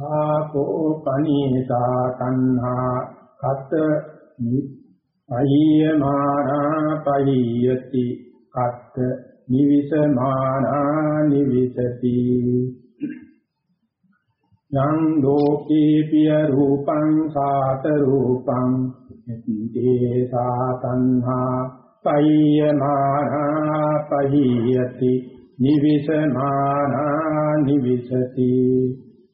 සාකෝ පනීතා තණ්හා කත අයියමානා පහියති කත් නිවිසමානා නිවිසති යං ලෝකේ පිය රූපං සාත රූපං එත්තේ සාතන්හා පයියමානා පහියති නිවිසමානා නිවිසති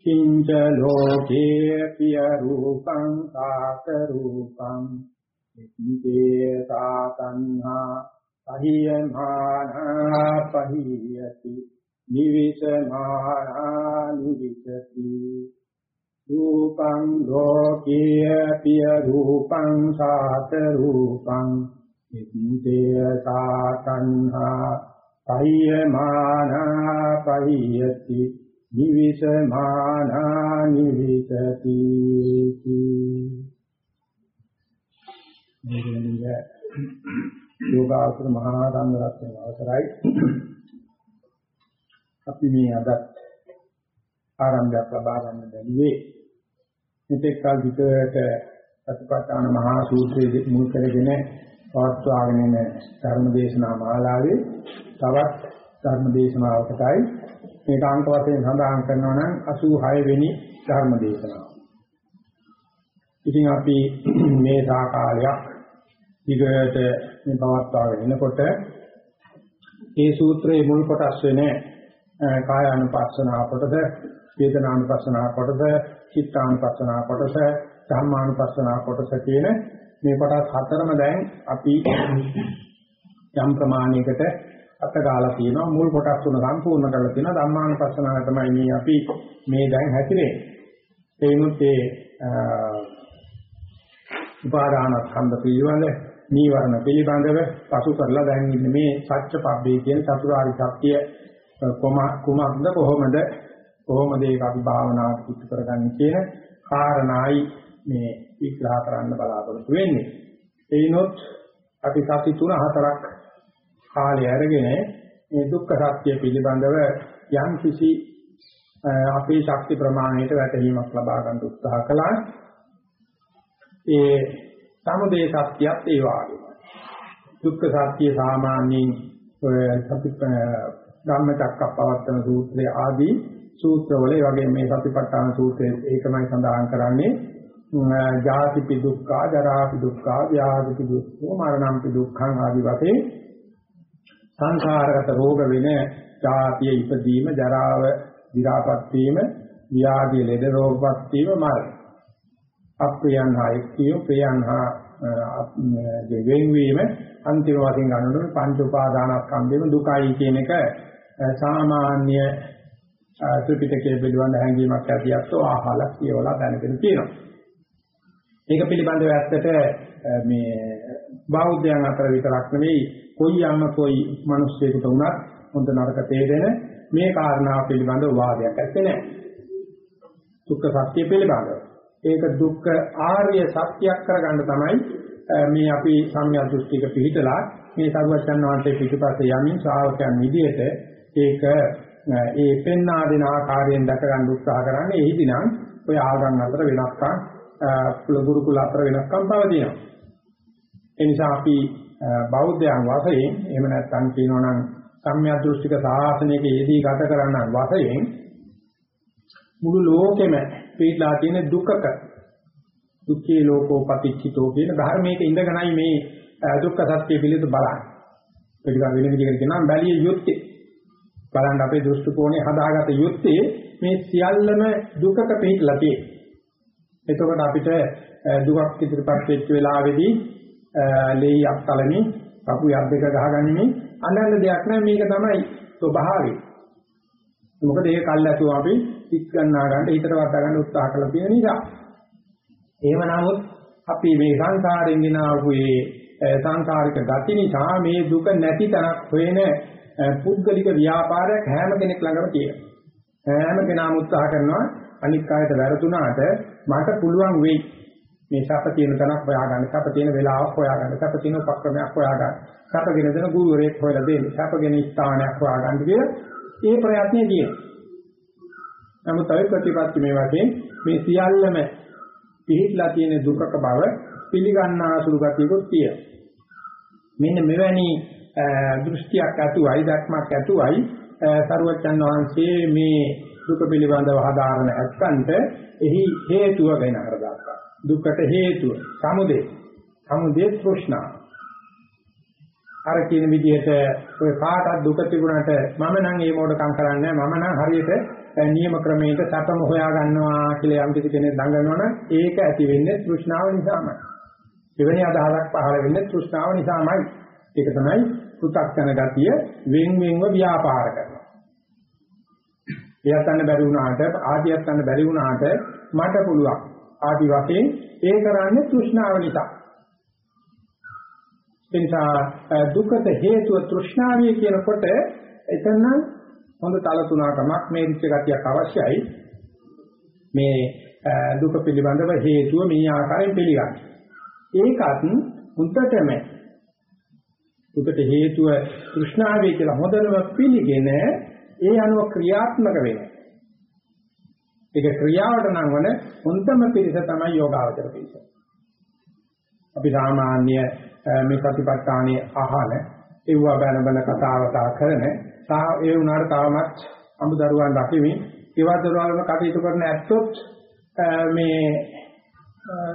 කිංච ලෝකේ පිය රූපං සාත රූපං ඉත්තේ සාතන්හා පහියමානා පහියති නිවිසමානා නිවිසති රූපං ලෝකේ පිය රූපං සාත රූපං ඉත්තේ සාතන්හා පහියමානා පහියති නිවිසමානා නිවිසති මේකෙනිය යෝගාවතර මහා සංඝරත්නය අවසරයි. අපි මේ අද ආරම්භයක් ලබා ගන්න බැලුවේ මෙතෙක් කල විතරට සතිපට්ඨාන මහා සූත්‍රයේ මුල් කරගෙන පවත්වාගෙන යන ධර්ම දේශනා මාලාවේ තවත් ධර්ම දේශනාවකටයි මේක අංක වශයෙන් සඳහන් කරනවා නම් 86 වෙනි ධර්ම දේශනාව. ඉතින් අපි මේ සාකාලයක් ඊගට මේ පවත්වාගෙන එනකොට මේ සූත්‍රයේ මුල් කොටස් වෙන්නේ කායානුපස්සනාව කොටස, වේදනානුපස්සනාව කොටස, චිත්තානුපස්සනාව කොටස, ධම්මානුපස්සනාව කොටස කියන මේ කොටස් හතරම දැන් අපි යම් ප්‍රමාණයකට අතගාලා තියෙනවා. මුල් කොටස් තුන සම්පූර්ණ කරලා තියෙනවා. ධම්මානුපස්සනාව තමයි මේ අපි මේ දැන් හැතිරෙන්නේ ඒනුත් ඒ උපාදානස්කන්ධ පිළිබඳ නීවරණ පිළිබඳව පසු කරලා දැන් ඉන්නේ මේ සත්‍ය පබ්බේ කියන චතුරාර්ය සත්‍ය කොම කුමක්ද කොහොමද කොහොමද ඒක අපි භාවනාවට පිටු කරගන්නේ කියන කාරණායි මේ විග්‍රහ කරන්න බලාපොරොත්තු වෙන්නේ. ඒනොත් අපි සති තුන හතරක් කාලය අරගෙන මේ දුක්ඛ සත්‍ය පිළිබඳව යම් කිසි අපේ ශක්ති ප්‍රමාණයට වැටහීමක් ලබා ගන්න උත්සාහ කළා. ඒ සමුදය සත්‍යයත් ඒ වගේමයි. දුක්ඛ සත්‍ය සාමාන්‍යයෙන් ඔය සති ධම්මචක්කප්පවත්තන සූත්‍රයේ ආදී සූත්‍රවල ඒ වගේ මේ සතිපට්ඨාන සූත්‍රයේ ඒකමයි සඳහන් කරන්නේ ජාතිපි දුක්ඛ, ජරාපි දුක්ඛ, ව්‍යාධිපි දුක්ඛ, මරණම්පි දුක්ඛං ආදී වශයෙන් සංඛාරගත රෝග වෙන ජාතිය ඉපදීම ජරාව විරාපත් වීම ව්‍යාධි ලෙඩ රෝගපත් වීම මරණ අප්‍රියන් හා එක්කිය ප්‍රියන් හා දෙවෙන් වීම අන්තිම වශයෙන් ගන්නකොට පංච උපාදානස්කන්ධෙම දුකයි කියන එක සාමාන්‍ය ත්‍රිපිටකයේ පිළිබඳ හැඟීමක් ඇතිවත් ආහලා කියවලා දැනගෙන තියෙනවා. ඒක පිළිබඳව ඇත්තට මේ බෞද්ධයන් අතර විතරක් නෙවෙයි කොයි යම්ම කොයි මිනිස්සෙකුට වුණත් හොඳ නරක තේරෙන මේ කාරණාව පිළිබඳව වාදයක් ඇත්තේ නැහැ. දුක්ඛ සත්‍ය පිළිබඳව. ඒක දුක්ඛ ආර්ය සත්‍යයක් කරගන්න තමයි මේ අපි සම්‍යක් දෘෂ්ටික පිළිතලා මේ සරුවචන් වහන්සේ පිටුපස්සේ යමින් ශ්‍රාවකයන් විදියට ඒක ඒ පෙන්වා දෙන ආකාරයෙන් දැක ගන්න උත්සාහ කරන්නේ එහිදී නම් ඔය ආගම් අතර වෙනස්කම් ගුරුකුල අතර වෙනස්කම් පවතිනවා. ඒ නිසා අපි බෞද්ධයන් වශයෙන් එහෙම නැත්නම් කියනවා නම් සම්‍යක් දෘෂ්ටික සාසනයක යෙදී ගත කරන්න වශයෙන් මුළු ලෝකෙම පිටලා තියෙන දුකක දුක්ඛේ ලෝකෝ පටිච්චිතෝ කියන ධර්මයක ඉඳගෙනයි මේ දුක්ඛ සත්‍ය පිළිබඳ බලන්නේ. ඒක වෙන විදිහකට කියනවා බැලිය යුත්තේ. බලන්න අපේ දෘෂ්ටි කෝණය හදාගත යුත්තේ මේ සියල්ලම දුකක පිටලා තියෙන්නේ. එතකොට අපිට දුකක් ඉදිරිපත් වෙච්ච වෙලාවේදී ලේ යක්තලමි කපු යක් දෙක ගහගන්නේ අනන්න දෙයක් නෑ මේක තමයි ස්වභාවය. මොකද ඒක කල්ැතුව අපි පිට ගන්නා ගන්න හිතට වටා ගන්න උත්සාහ කරලා තියෙන නිසා. එහෙම නමුත් අපි මේ සංසාරයෙන් ගෙන ආපු මේ සංසාරික ගති නිසා මේ දුක නැති තරක් හොයන පුද්ගලික ව්‍යාපාරයක් හැම කෙනෙක් ළඟම තියෙනවා. හැම කෙනාම උත්සාහ කරනවා අනික් කායට වැරදුනාට මට පුළුවන් වෙයි මේ සැප තියෙන තැනක් හොයාගන්න, සැප තියෙන වෙලාවක් හොයාගන්න, සැප තියෙන උපක්‍රමයක් හොයාගන්න, සැපගෙන දෙන ගුරුවරයෙක් හොයලා දෙන්න, සැපගෙන ස්ථානයක් හොයාගන්න කියලා ඒ ප්‍රයත්නේ තියෙනවා. නමුත් අය ප්‍රතිපත්ති මේ වශයෙන් මේ සියල්ලම පිළිట్లా තියෙන දුකක බව පිළිගන්නා සුළු ගතියකුත් තියෙනවා. මෙන්න මෙවැනි දෘෂ්ටියක් ඇතුවයි දැක්මක් ඇතුවයි සරුවචන් වහන්සේ මේ දුක පිළිබඳව හදාරන ඇත්තන්ට එහි හේතුව ගැන හරදාගන්නවා. දුකට හේතුව සමුදේ. සමුදේ තෘෂ්ණා. අර කියන විදිහට ඔය කාටවත් දුක තිබුණාට මම නම් ඒ මොඩකම් කරන්නේ මම නම් හරියට නියම ක්‍රමයකට සතම හොයා ගන්නවා කියලා යම් කිසි කෙනෙක් දඟනවනම් ඒක ඇති වෙන්නේ තෘෂ්ණාව නිසාමයි. එවැනි අදහසක් පහළ වෙන්නේ තෘෂ්ණාව නිසාමයි. ඒක තමයි පු탁ජන ගතිය වෙන් වෙන්ව ව්‍යාපාර කරනවා. එයත් ගන්න බැරි වුණාට ආදියත් ගන්න බැරි වුණාට මට පුළුවන්. ආදි වශයෙන් ඒ කරන්නේ තෘෂ්ණාව නිසා. ඒ නිසා දුකට හේතුව තෘෂ්ණාවිය කියනකොට එතන හොඳ තල තුනකමක් මේ රිච්ච ගතියක් අවශ්‍යයි. මේ දුක පිළිබඳව හේතුව මේ ආකාරයෙන් පිළිගන්න. ඒකත් මුත්තටම දුකට හේතුව තෘෂ්ණාවේ කියලා හොඳනම පිළිගෙන ඒ අනුව ක්‍රියාත්මක වෙනවා. ඒක ක්‍රියාවට නම් වන හොඳම පිරිස තමයි යෝගාවචර පිරිස. අපි සාමාන්‍ය මේ ප්‍රතිපත්තානේ අහන ඒවා බැන බැන කතා කතා කරන තා ඒ වුණාට තාමත් අමුදරුවන් රකිමින් ඒවා දරුවන්ව කටයුතු කරන ඇත්තොත් මේ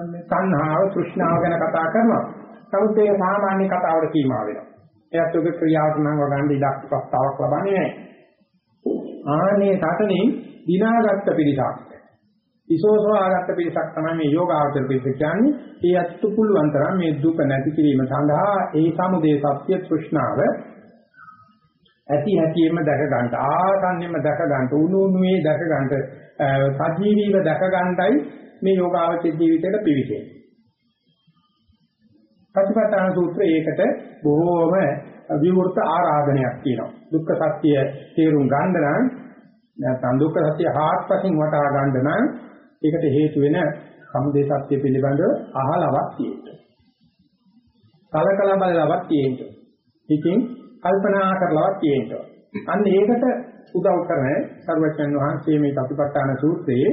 මේ තණ්හාව තෘෂ්ණාව ගැන කතා කරනවා. නමුත් ඒක සාමාන්‍ය කතාවට කීමා වෙනවා. එයත් ඔබ ක්‍රියාත්මක වගන්න ඉඩක් ප්‍රස්තාවක් ලබන්නේ නැහැ. ආනේ සතනින් දිනාගත්ත පිළිසක්. විසෝසවාගත්ත පිළිසක් තමයි මේ යෝගාවචර පිළිස කියන්නේ. ඒ අත්තු පුළුවන් තරම් මේ දුක නැති කිරීම සඳහා ඒ සමුදේ සත්‍ය තෘෂ්ණාව ඇති හැටියෙම දැක ගන්න ආසන්නෙම දැක ගන්න උණු උණුවේ දැක ගන්න සජීවීව දැක ගන්නයි මේ යෝගාවචර ජීවිතයට පිවිසෙන්නේ. ප්‍රතිපත්තන සූත්‍රය ඒකට බොහෝම විවෘත ආරාධනයක් තියෙනවා. දුක්ඛ සත්‍ය තේරුම් ගන්න නම් නැත්නම් දුක්ඛ සත්‍ය හාත්පසින් වටහා ගන්න නම් ඒකට හේතු වෙන සමුදේ සත්‍ය පිළිබඳව අහලවක් තියෙන්න. කලකලා බලලවක් තියෙන්න. ඉතින් කල්පනා කරලවක් තියෙන්න. අන්න ඒකට උදව් කරන සර්වඥන් වහන්සේ මේ ප්‍රතිපත්තන සූත්‍රයේ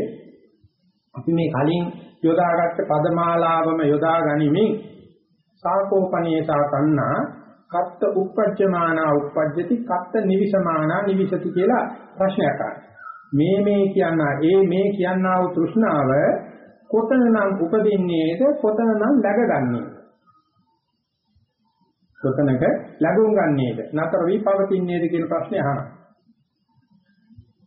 අපි මේ කලින් යොදාගත්ත පදමාලාවම යොදා ගනිමින් සාකෝපනීයතා තණ්හා කත්ත උප්පජ්ජමානා උප්පජ්ජති කත්ත නිවිසමානා නිවිසති කියලා ප්‍රශ්නයක් මේ මේ කියනා ඒ මේ කියනා වූ තෘෂ්ණාව කොතනනම් උපදින්නේද කොතනනම් läගගන්නේ කොතනක ලැබුම් ගන්නේද නතර වී පවතින්නේද කියන ප්‍රශ්නේ අහනවා.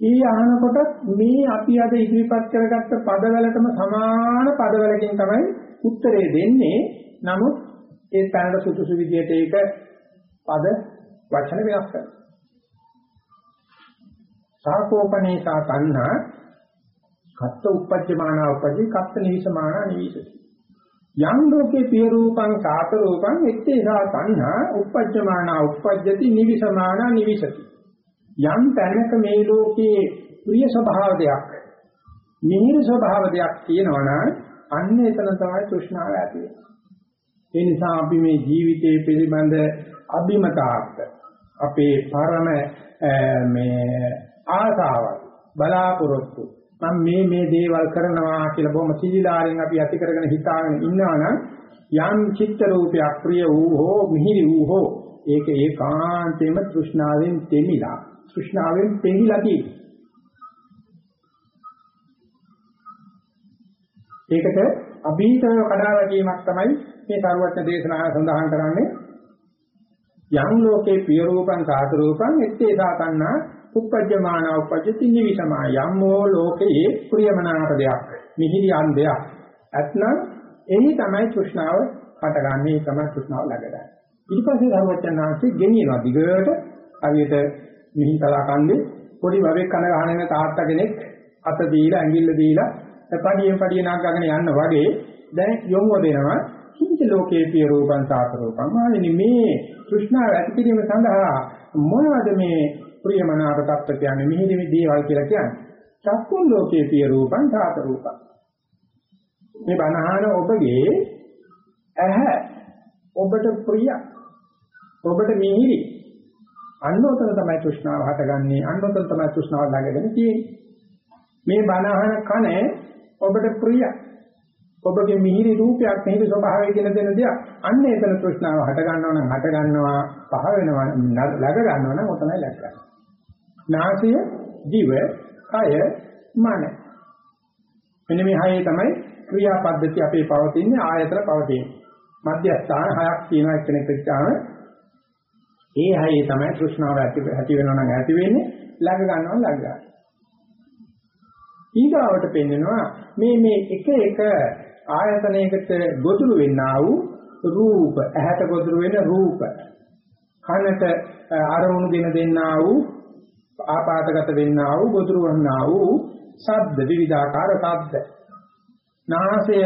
ඊ අහනකොට මේ අපි අද ඉදිරිපත් කරගත්ත පදවලටම සමාන පදවලකින් තමයි උත්තරේ දෙන්නේ. නමුත් ඒ තැනට සුදුසු විදියට ඒක පද වචන වෙනස් කරනවා. සාකෝපනේසා තණ්හා කත්ත උපජ්ජමානා උපජ්ජි කත්ත නිවිසමානා නිවිසති. යම් ලෝකේ පිය රූපං සාත රූපං එත්තේසා තණ්හා උපජ්ජමානා උපජ්ජති නිවිසමානා නිවිසති. යම් තැනක මේ ලෝකයේ ප්‍රිය ස්වභාව දෙයක් මිහිර ස්වභාව දෙයක් තියෙනවා නම් අන්න එතන තමයි තෘෂ්ණාව ඇති වෙන්නේ. ඒ නිසා අපි මේ ජීවිතයේ පිළිබඳ අභිමතාර්ථ. අපේ පරම මේ ආසාවල් බලාපොරොත්තු. මම මේ මේ දේවල් කරනවා කියලා බොහොම සිලිලාරෙන් අපි ඇති කරගෙන හිතාගෙන ඉන්නවනම් යම් චිත්ත රූපයක් ප්‍රිය වූ හෝ මිහිරි වූ හෝ ඒක ඒකාන්තයෙන්ම තෘෂ්ණාවෙන් තෙමිලා තෘෂ්ණාවෙන් පෙඟිලා ඒකට අභීතව කඩා වැටීමක් තමයි මේ සරුවත්න දේශනාව සඳහන් කරන්නේ. යම් ලෝකේ පිය රූපං කාත රූපං එත්තේ සාතන්නා උපජ්ජමාන උපජ්ජති නිවිසමා යම්මෝ ලෝකේ ප්‍රියමනාප දෙයක් මිහිරි අන්දයක් ඇත්නම් එහි තමයි තෘෂ්ණාව හටගන්නේ තමයි තෘෂ්ණාව ලැබෙන්නේ ඊට පස්සේ සරුවත්නාංශේ ගෙනියනවා. දිගට හරියට මිහිතලා කන්නේ පොඩි වරේ කන ගහන තාත්තා කෙනෙක් අත දීලා ඇඟිල්ල දීලා පඩියෙන් පඩිය නාගගෙන යන්න වගේ දැන් යොමු වෙනවා කිංච ලෝකේ පිය රූපං සාත රූපං. මානේ මේ કૃષ્ණාව ඇති කිරීම සඳහා මොනවද මේ ප්‍රියමනාප තත්ත්ව කියන්නේ? මිහිරි දේවල් කියලා කියන්නේ. චක්කුන් ලෝකේ පිය රූපං සාත රූපං. මේ බණහන ඔබගේ ඇහැ ඔබට ප්‍රිය. ඔබට මිහිරි. අන්නෝතන තමයි තෘෂ්ණාව හටගන්නේ. අන්නෝතන තමයි තෘෂ්ණාව ළඟගෙන තියෙන්නේ. මේ බණහන කන ඔබට ප්‍රිය. ඔබගේ මිහිරි රූපයක් මිහිරි ස්වභාවය කියලා දෙන දෙයක් අන්න ඒතන තෘෂ්ණාව හට ගන්නවා නම් හට ගන්නවා පහ වෙනවා läග ගන්නවා නම් ඔතනයි läග ගන්න. නාසය, දිව, කය, මන. මෙන්න මේ හයේ තමයි ක්‍රියාපද්ධති අපේ පවතින්නේ ආයතන පවතින්නේ. මධ්‍යස්ථාන හයක් තියෙනවා එක්කෙනෙක් වෙච්චාම ඒ හයේ තමයි තෘෂ්ණාව ඇති ඇති වෙනවා නම් ඇති වෙන්නේ läග ගන්නවා läග ගන්නවා. ඊගාවට පෙන්නනවා මේ මේ එක එක ආයතනයකට ගොදුරු වෙන්නා වූ රූප. ඇහැට ගොදුරු වෙන රූප. කනට අරමුණු දෙන දෙන්නා වූ ආපාතගත වෙන්නා වූ ගොදුරු වන්නා වූ ශබ්ද විවිධාකාර ශබ්ද. නාසය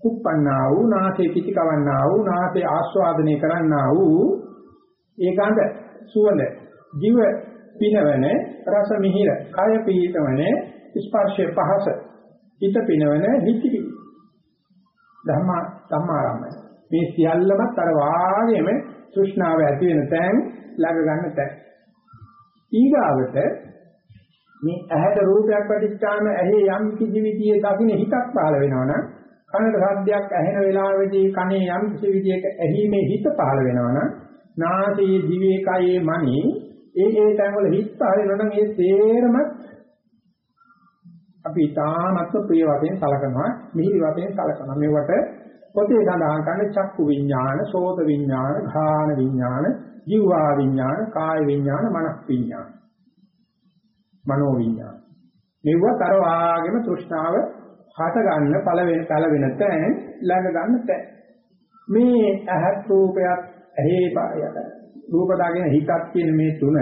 කුප්පන්නා වූ නාසය පිටි කවන්නා වූ නාසය ආස්වාදනය කරන්නා වූ ඒ ගඳ සුවඳ දිව පිනවන රස මිහිර කය පීතවන ස්පර්ශය පහස හිත පිනවන හිතිවි ධම්ම ධම්මාරම්මයි මේ සියල්ලමත් අර වාගේම තෘෂ්ණාව ඇති වෙන තැන් ළඟ ගන්න තැන්. ඊගාවට මේ ඇහැට රූපයක් පැටිච්චාම ඇහි යම් කිසි විදියේ දකින්න හිතක් පහළ වෙනවනම් කනට ශබ්දයක් ඇහෙන වෙලාවෙදී කනේ යම් කිසි විදියක ඇහිමේ හිත පහළ වෙනවනම් නාසයේ දිවේ කයේ මනේ ඒ ඒ තැන්වල හිත පහළ වෙනවනම් ඒ තේරම අපි තාමත් ප්‍රිය වශයෙන් සලකනවා මිහිරි වශයෙන් සලකනවා මේවට පොතේ සඳහන් කරන්නේ චක්කු විඥාන, සෝත විඥාන, ධාන විඥාන, ජීවා විඥාන, කාය විඥාන, මනස් විඥාන. මනෝ විඥාන. මේවත් අර වාගේම තෘෂ්ණාව හට ගන්න පළ වෙන පළ වෙන තැන් ළඟ ගන්න තැන්. මේ ඇහත් රූපයක් ඇහි රූප දාගෙන හිතක් කියන මේ තුන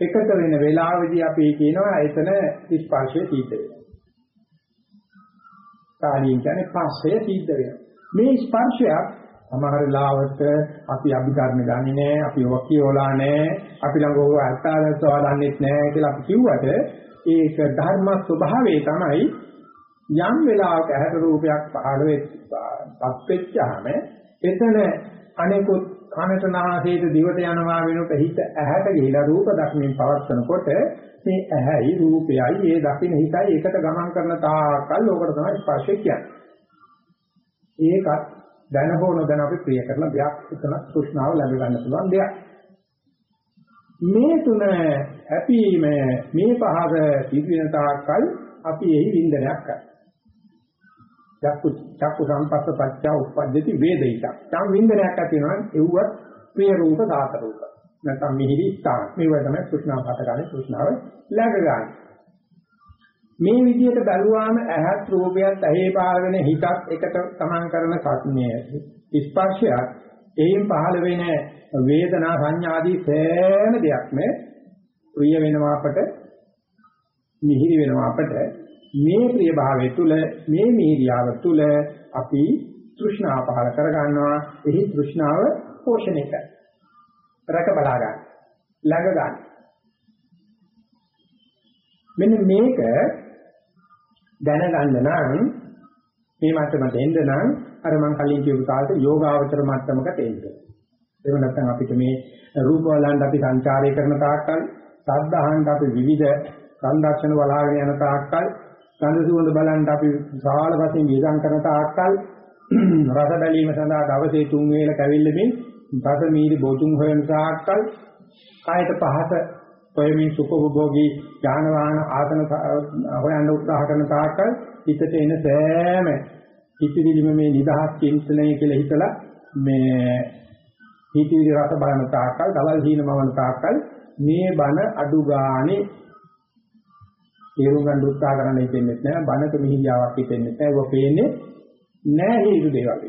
එකත වෙන වෙලාවෙදී අපි කියනවා එතන ස්පර්ශය සිද්ධ වෙනවා. කාණින් කියන්නේ පස්සය සිද්ධ වෙනවා. මේ ස්පර්ශයක් සමහර ලාවට අපි අභිධර්ම ගන්නේ නැහැ, අපි වකියෝලා නැහැ, අපි ළඟ ඕක අර්ථාදත්වා දන්නෙත් නැහැ කියලා අපි කිව්වට ඒක ධර්ම ස්වභාවය තමයි යම් වෙලාවක ඇහැට රූපයක් පහළ වෙච්චපත් වෙච්චාම එතන අනෙකුත් කනට නාසයට දිවට යනවා වෙනකොට හිත ඇහැට ගිහිලා රූප දක්මින් පවත්නකොට මේ ඇහැයි රූපයයි ඒ දකින්න හිතයි එකට ගමන් කරන තාකල් ඕකට තමයි ස්පර්ශය කියන්නේ. ඒකත් දැන හෝ නොදැන අපි ප්‍රිය කරන දෙයක් එතන තෘෂ්ණාව ලැබ ගන්න පුළුවන් දෙයක්. මේ තුන හැපීම මේ පහක සිදුවෙන තාක්කල් අපි එහි වින්දනයක් කරනවා. චක්කු චක්කු සම්පස්ස පච්චා උප්පද්දති වේදිත. තම වින්දනයක් ඇති වෙනවා එව්වත් ප්‍රිය රූප දාත රූප. නැත්නම් මිහිරි ස්ථාන. මේවා තමයි තෘෂ්ණාව හටගන්නේ තෘෂ්ණාව läග ගන්න. මේ විදිහට බැලුවාම ඇහත් රූපයත් ඇහි පහළ වෙන හිතත් එකට සමාන කරන සත්‍යය ස්පර්ශයත් එයින් පහළ වෙන වේදනා සංඥා ආදී සෑම දෙයක්ම ප්‍රිය වෙනවා අපට මිහිරි වෙනවා අපට මේ ප්‍රිය භාවය තුල මේ මිහිරියාව තුල අපි තෘෂ්ණාව පහළ කර ගන්නවා එහි තෘෂ්ණාව පෝෂණය කරනවා රැක බලා ගන්න ළඟ ගන්න මෙන්න මේක දැනගන්න නම් මේ මට්ටමට එන්න නම් අර මම කලින් කියපු කාලේ යෝගාවචර මට්ටමකට එන්න. එහෙම නැත්නම් අපිට මේ රූප වලන් අපි සංචාරය කරන තාක්කල්, ශබ්ද අහන්න අපි විවිධ සංදර්ශන බලාගෙන යන තාක්කල්, ගන්ධ සුවඳ බලන්න අපි විශාල වශයෙන් විඳන් කරන තාක්කල්, රස බැලීම සඳහා දවසේ තුන් වේල කැවිල්ලමින් රස මීරි බොතුන් හොයන තාක්කල්, කායත පහත ඔයමින් සුඛභෝගී ඥාන වාහන ආසන හොයන්න උත්සාහ කරන තාක්කල් හිතට එන සෑම හිතවිලිම මේ නිදහස් චින්තනය කියලා හිතලා මේ හිතවිලි රස බලන තාක්කල් දවල් හීනමවන තාක්කල් මේ බන අඩු ගානේ තේරුම් ගන්න උත්සාහ කරන්න හිතෙන්නේ නැහැ බනක මිහිලියාවක් හිතෙන්නේ නැහැ ඒක පේන්නේ නැහැ හේතු දේවල්.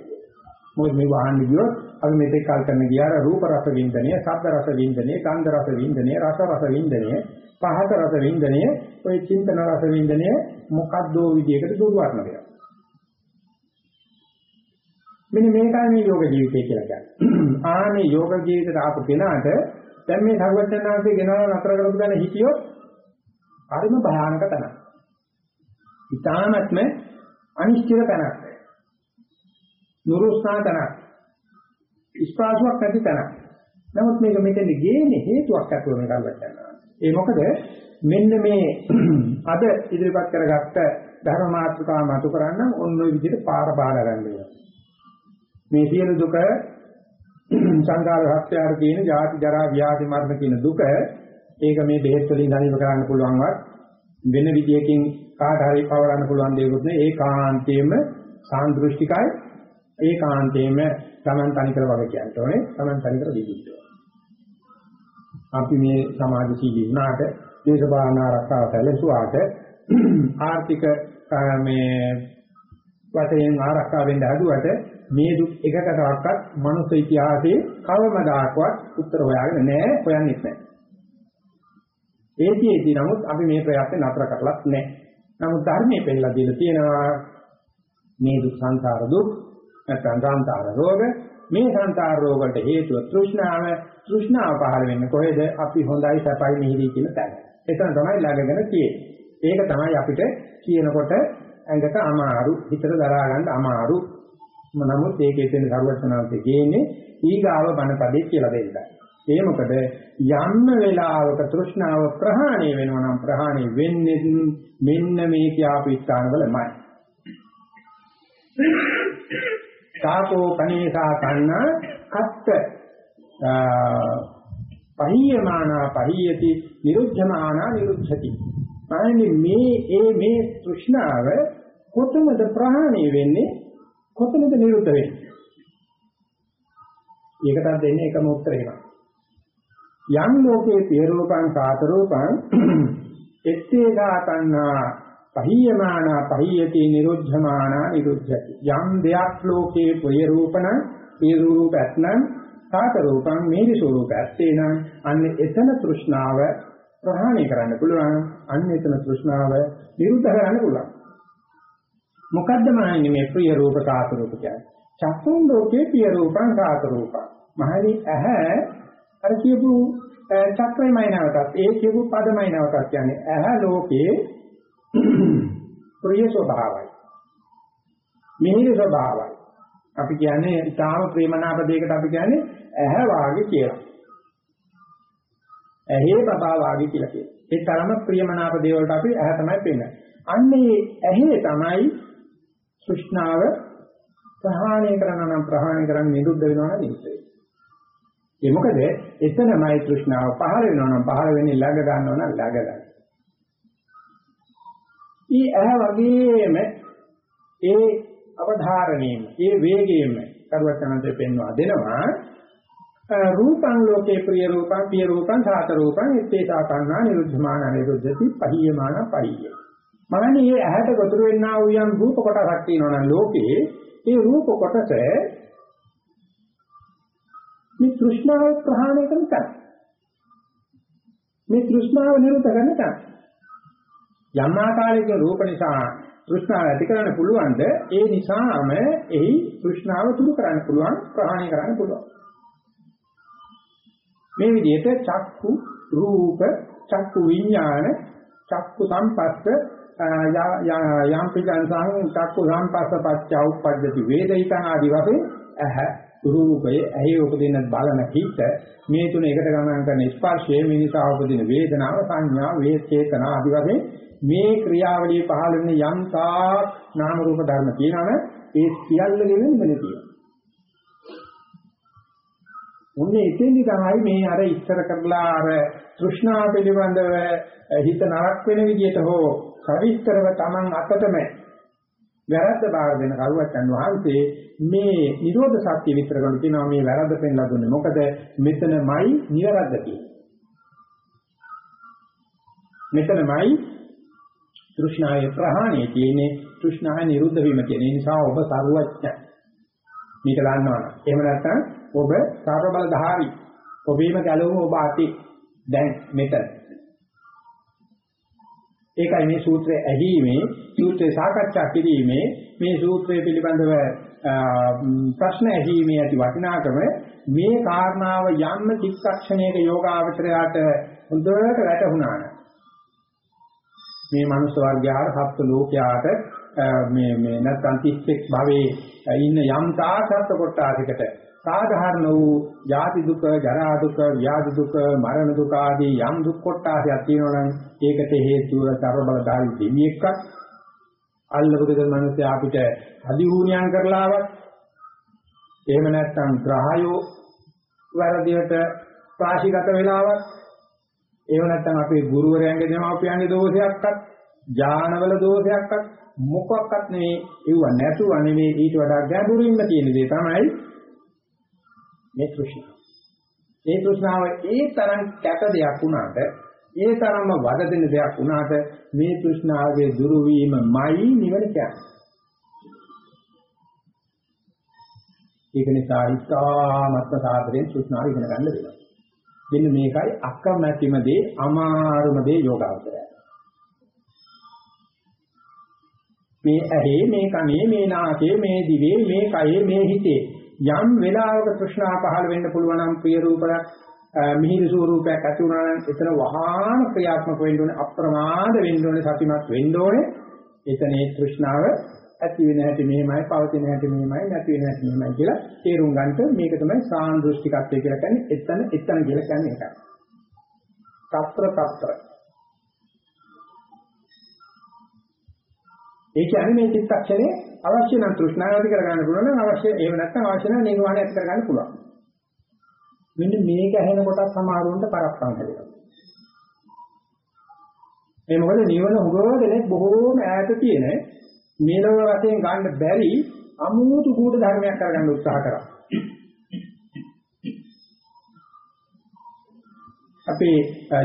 මොකද මේ වහන්න ගියොත් අපි මෙතෙක් කල් කරන ගියාර රූප රස වින්දනය, ශබ්ද රස වින්දනය, ගන්ධ රස වින්දනය, රස රස වින්දනය පහත රස වින්දනය ඔය චින්තන රස වින්දනය මොකද්දෝ විදියකට දුර්වර්ණ වෙනවා. මෙන්න මේකයි මේ යෝග ජීවිතය කියලා කියන්නේ. ආනේ යෝග ජීවිතයට ආපු කෙනාට දැන් මේ සර්වඥාන්සේ ගෙනව නතර කරපු දැන හිතියොත් හරිම භයානක තැනක්. ඊටාත්ම අනිශ්චිත තැනක්. නුරුස්නා තැනක්. ස්පාසුවක් නැති තැනක්. නමුත් මේක මෙතෙන් ගේන්නේ හේතුවක් ඇතුව මේ කරවටනවා. ඒ මොකද මෙන්න මේ අද ඉදිරිපත් කරගත්ත ධර්ම මාතෘකාව මතු කරන්න ඔන්න ඔය විදිහට පාර බාලා ගන්න වෙනවා. මේ සියලු දුක සංකාර හත්යාර කියන ජාති ජරා ව්‍යාධි මරණ කියන දුක ඒක මේ බෙහෙත් වලින් දැනීම කරන්න පුළුවන්වත් වෙන විදියකින් කාට හරි පවරන්න පුළුවන් දෙයක් නෙවෙයි ඒකාන්තයෙන්ම සාන්දෘෂ්ටිකයි ඒකාන්තයෙන්ම Taman තනිකර වගේ කියන්න ඕනේ Taman තනිකර දීවිච්චෝ අපි මේ සමාජශීලී වුණාට දේශපාලන ආරක්ෂාව සැලසුවාට ආර්ථික මේ වශයෙන් ආරක්ෂා වෙන්න හදුවට මේ දුක් එකකටවත් මනුස්ස ඉතිහාසයේ කවමදාකවත් උත්තර හොයාගෙන නැහැ හොයන්නෙත් නැහැ. ඒකේදී නමුත් අපි මේ ප්‍රයත්න නතර කරලත් නැහැ. නමුත් ධර්මයේ පෙන්නලා දීලා තියෙනවා මේ දුක් සංසාර දුක් නැත්නම් සංසාර රෝග මේ සංසාර රෝග වලට හේතුව තෘෂ්ණාව තෘෂ්ණාව පහළ වෙන්නේ කොහෙද අපි හොඳයි සැපයි මිහිරි කියන තැන. එතන තමයි ළඟගෙන තියෙන්නේ. ඒක තමයි අපිට කියනකොට ඇඟට අමාරු හිතට දරා ගන්න අමාරු නමුත් ඒකේ තියෙන සරුවචනාංශයේ කියන්නේ ඊගාව බණපදේ කියලා දෙන්නයි. ඒ මොකද යම්ම වෙලාවක තෘෂ්ණාව ප්‍රහාණය වෙනවා නම් ප්‍රහාණය වෙන්නේ මෙන්න මේ කියාපු ස්ථානවලමයි. සාකෝ කනේසා කන්න කත්ත පහියමානා පහියති නිරුද්ධමානා නිරුද්ධති. අනේ මේ ඒ මේ තෘෂ්ණාව කොතනද ප්‍රහාණය වෙන්නේ කොතනද නිරුද්ධ වෙන්නේ? ඒකටත් දෙන්නේ එකම උත්තරයක්. යම් ලෝකේ පිය රූපං කාත රූපං එත්තේ ගාතන්නා පහියමානා පහියති නිරුද්ධමානා නිරුද්ධති. යම් දෙයක් ලෝකේ ප්‍රිය රූපණ පිය රූප ඇතනම් කාත රූපං මේරි ස්වરૂප ඇත්තේ නම් අන්න එතන තෘෂ්ණාව ප්‍රහාණය කරන්න පුළුවන්. අන්න එතන තෘෂ්ණාව නිරුද්ධ කරන්න පුළුවන්. මොකද්ද මහන්නේ මේ ප්‍රිය රූප කාත රූප කියන්නේ? චක්කුන් ලෝකේ ප්‍රිය රූපං කාත රූපං. මහණි ඇහැ අර කියපු චක්‍රයමයි නැවතත් ඒ කියපු පදමයි නැවතත් කියන්නේ ඇහැ ලෝකේ ප්‍රිය ස්වභාවයි. මිහිරි ස්වභාවයි. අපි කියන්නේ ඊටාම ප්‍රේමනාප දෙයකට අපි කියන්නේ ඇහැ වාගේ කියලා. ඇහි බබා වාගේ කියලා කියනවා. ඒ තරම ප්‍රියමනාප දේවල්ට අපි ඇහැ තමයි පෙන්නන්නේ. අන්නේ ඇහි තමයි තෘෂ්ණාව ප්‍රහාණය කරනවා නම් ප්‍රහාණය කරන්න නිරුද්ධ වෙනවා නම් නිරුද්ධ වෙනවා. ඒ මොකද එතනමයි තෘෂ්ණාව පහළ වෙනවා නම් පහළ වෙන්නේ ළඟ ගන්නවා නම් ළඟ ගන්න. ඊ ඇහ වගේම ඒ අවධාරණයෙම ඒ වේගයෙම කරුවචනන්තේ පෙන්වා දෙනවා රූපං ලෝකේ ප්‍රිය රූපං පිය රූපං සාත රූපං ඉත්තේ සාතන්නා නිරුද්ධමාන නිරුද්ධති පහියමාන පහිය මහණේ ඇහැට ගොදුරු වෙන්නා වූ යම් රූප කොටසක් තියෙනවා නම් ලෝකේ ඒ රූප කොටස මේ තෘෂ්ණාව ප්‍රහාණය කරන තැන. මේ තෘෂ්ණාව නිරුද්ධ කරන තැන. යම් ආකාරයක රූප නිසා තෘෂ්ණාව ඇති කරන්න පුළුවන්ද ඒ නිසාම එහි තෘෂ්ණාව දුරු කරන්න පුළුවන් ප්‍රහාණය කරන්න පුළුවන්. මේ විදිහට චක්කු රූප චක්කු විඥාන චක්කු සම්පස්ස යම් පිටංසං චක්කු සම්පස්සපච්චා උප්පජ්ජති වේදිතං ආදි වශයෙන් ඇහ රූපය ඇහි උපදින බලන හිත මේ තුන එකට ගමන් කරන ස්පර්ශයේ මේ නිසා උපදින වේදනාව සංඥා වේ චේතනා ආදි වශයෙන් මේ ක්‍රියාවලිය පහළ වෙන යම් තාක් නාම රූප ධර්ම තියෙනවනේ ඒ සියල්ල ගෙවෙන්නේ මෙතන තියෙනවා. උන්නේ එතෙන්දි තමයි මේ අර ඉස්සර කරලා අර තෘෂ්ණා පිළිබඳව හිත නරක වෙන විදිහට හෝ සවිස්තරව Taman අතටම වැරද්ද බාර දෙන කරුවචන් වහන්සේ මේ නිරෝධ සත්‍ය විතර කරන කියනවා මේ වැරද්ද පෙන්ලා දුන්නේ. මොකද මෙතනමයි නිවැරද්ද කියන්නේ. මෙතනමයි තෘෂ්ණාවේ ප්‍රහාණය තියෙන්නේ තෘෂ්ණාව නිරුද්ධ වීම කියන නිසා ඔබ සරුවච්ච. මේක දන්නවනේ එහෙම නැත්නම් ඔබ සර්ව බලධාරී ඔබේම ගැලවුම ඔබ ඇති දැන් මෙතන. ඒකයි මේ සූත්‍රය ඇහිීමේ සූත්‍රය සාකච්ඡා කිරීමේ මේ සූත්‍රය පිළිබඳව ප්‍රශ්න ඇහිීමේ ඇති වටිනාකම මේ කාරණාව යම් චිත්තක්ෂණයක යෝගාවචරයට හොඳට වැටහුණා නම් මේ මනුස්ස වර්ගයාට සත්ත්ව ලෝකයාට මේ මේ නැත්නම් 31 භවයේ ඉන්න යම් තාසත්ත්ව කොටාසිකට සාධාරණ වූ ජාති දුක, ජරා දුක, ව්‍යාධි දුක, මරණ දුක ආදී යම් දුක් කොටාසියක් තියෙනවා නම් ඒකට හේතුව තරබ බලදායි දෙවියෙක්ක් අල්ලපු දෙන මිනිස්සු අපිට අදිහූනියම් කරලාවත් එහෙම නැත්නම් ග්‍රහයෝ වැරදියට ප්‍රාශිගත වෙලාවක් එහෙම නැත්නම් අපේ ගුරුවරයන්ගේ දෙමාපියන්ගේ දෝෂයක්වත් ඥානවල දෝෂයක්වත් මොකක්වත් නෙවෙයි ඒව නැතුව නෙවෙයි ඊට වඩා ගැඹුරින්ම තියෙන දේ තමයි මේ තෘෂ්ණාව. ඒ තෘෂ්ණාව ඒ තරම් කැත දෙයක් වුණාට ඒ තරම්ම වද දෙන දෙයක් වුණාට මේ තෘෂ්ණාවේ දුරු වීමමයි නිවන කියන්නේ. ඒක නිසා ඉතාමත්ම සාදරයෙන් තෘෂ්ණාව ඉගෙන ගන්න වෙනවා. මෙන්න මේකයි අකමැතිම දේ අමාරුම දේ යෝගාවචරය. මේ ඇහි මේ කනේ මේ නාසයේ මේ දිවේ මේ කයේ මේ හිතේ යම් වෙලාවක තෘෂ්ණා පහළ වෙන්න පුළුවන් නම් ප්‍රිය රූපයක් මිහිරි ස්වරූපයක් ඇති වුණා නම් එතන වහාම ක්‍රියාත්මක වෙන්න ඕනේ අප්‍රමාද වෙන්න ඕනේ සතිමත් වෙන්න ඕනේ එතනේ තෘෂ්ණාව ඇති වෙන හැටි මෙහෙමයි පවතින හැටි මෙහෙමයි නැති වෙන හැටි මෙහෙමයි කියලා තේරුම් ගන්නට මේක තමයි සාන්දෘෂ්ටිකත්වය කියලා කියන්නේ එතන එතන කියලා කියන්නේ ඒකයි. తත්‍ර తත්‍ර. ඒ කියන්නේ මේ චිත්තක්ෂණේ අවශ්‍ය නම් තෘෂ්ණාව ඇති කරගන්න පුළුවන් නම් අවශ්‍ය එහෙම නැත්නම් අවශ්‍ය නම් නිර්වාණය ඇති කරගන්න පුළුවන්. මෙන්න මේක ඇහෙන කොටත් සමහරවන්ට පරක්කම් හැදෙනවා. ඒ මොකද නිවන හොගෝ දෙනෙක් බොහෝම ඈත තියෙන මේලව වශයෙන් ගන්න බැරි අමුතු කූට ධර්මයක් කරගන්න උත්සාහ කරා. අපේ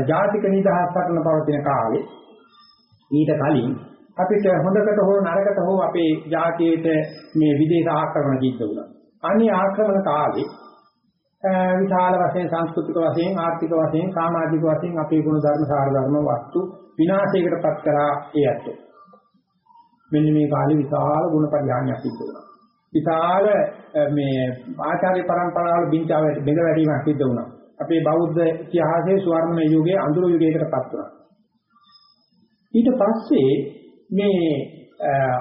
ජාතික නිදහස් කරන පවතින කාලේ ඊට කලින් අපිට හොඳකට හෝ නරකට හෝ අපේ ජාතියේට මේ විදේශ ආක්‍රමණ සිද්ධ වුණා. අනේ ආක්‍රමණ කාලේ විශාල වශයෙන් සංස්කෘතික වශයෙන් ආර්ථික වශයෙන් සමාජික වශයෙන් අපේ ගුණ ධර්ම සාර ධර්ම වස්තු විනාශයකටපත් කරා ඒ ඇත්තෝ. මෙන්න මේ කාලේ විශාල ගුණ පරිහානියක් සිද්ධ වුණා. විශාල මේ ආචාර්ය પરම්පරාවල බින්චාවට බෙද වැටීමක් සිද්ධ වුණා. අපේ බෞද්ධ ඉතිහාසයේ ස්වර්ණ යුගයේ අඳුර යුගයකටපත් වුණා. ඊට පස්සේ මේ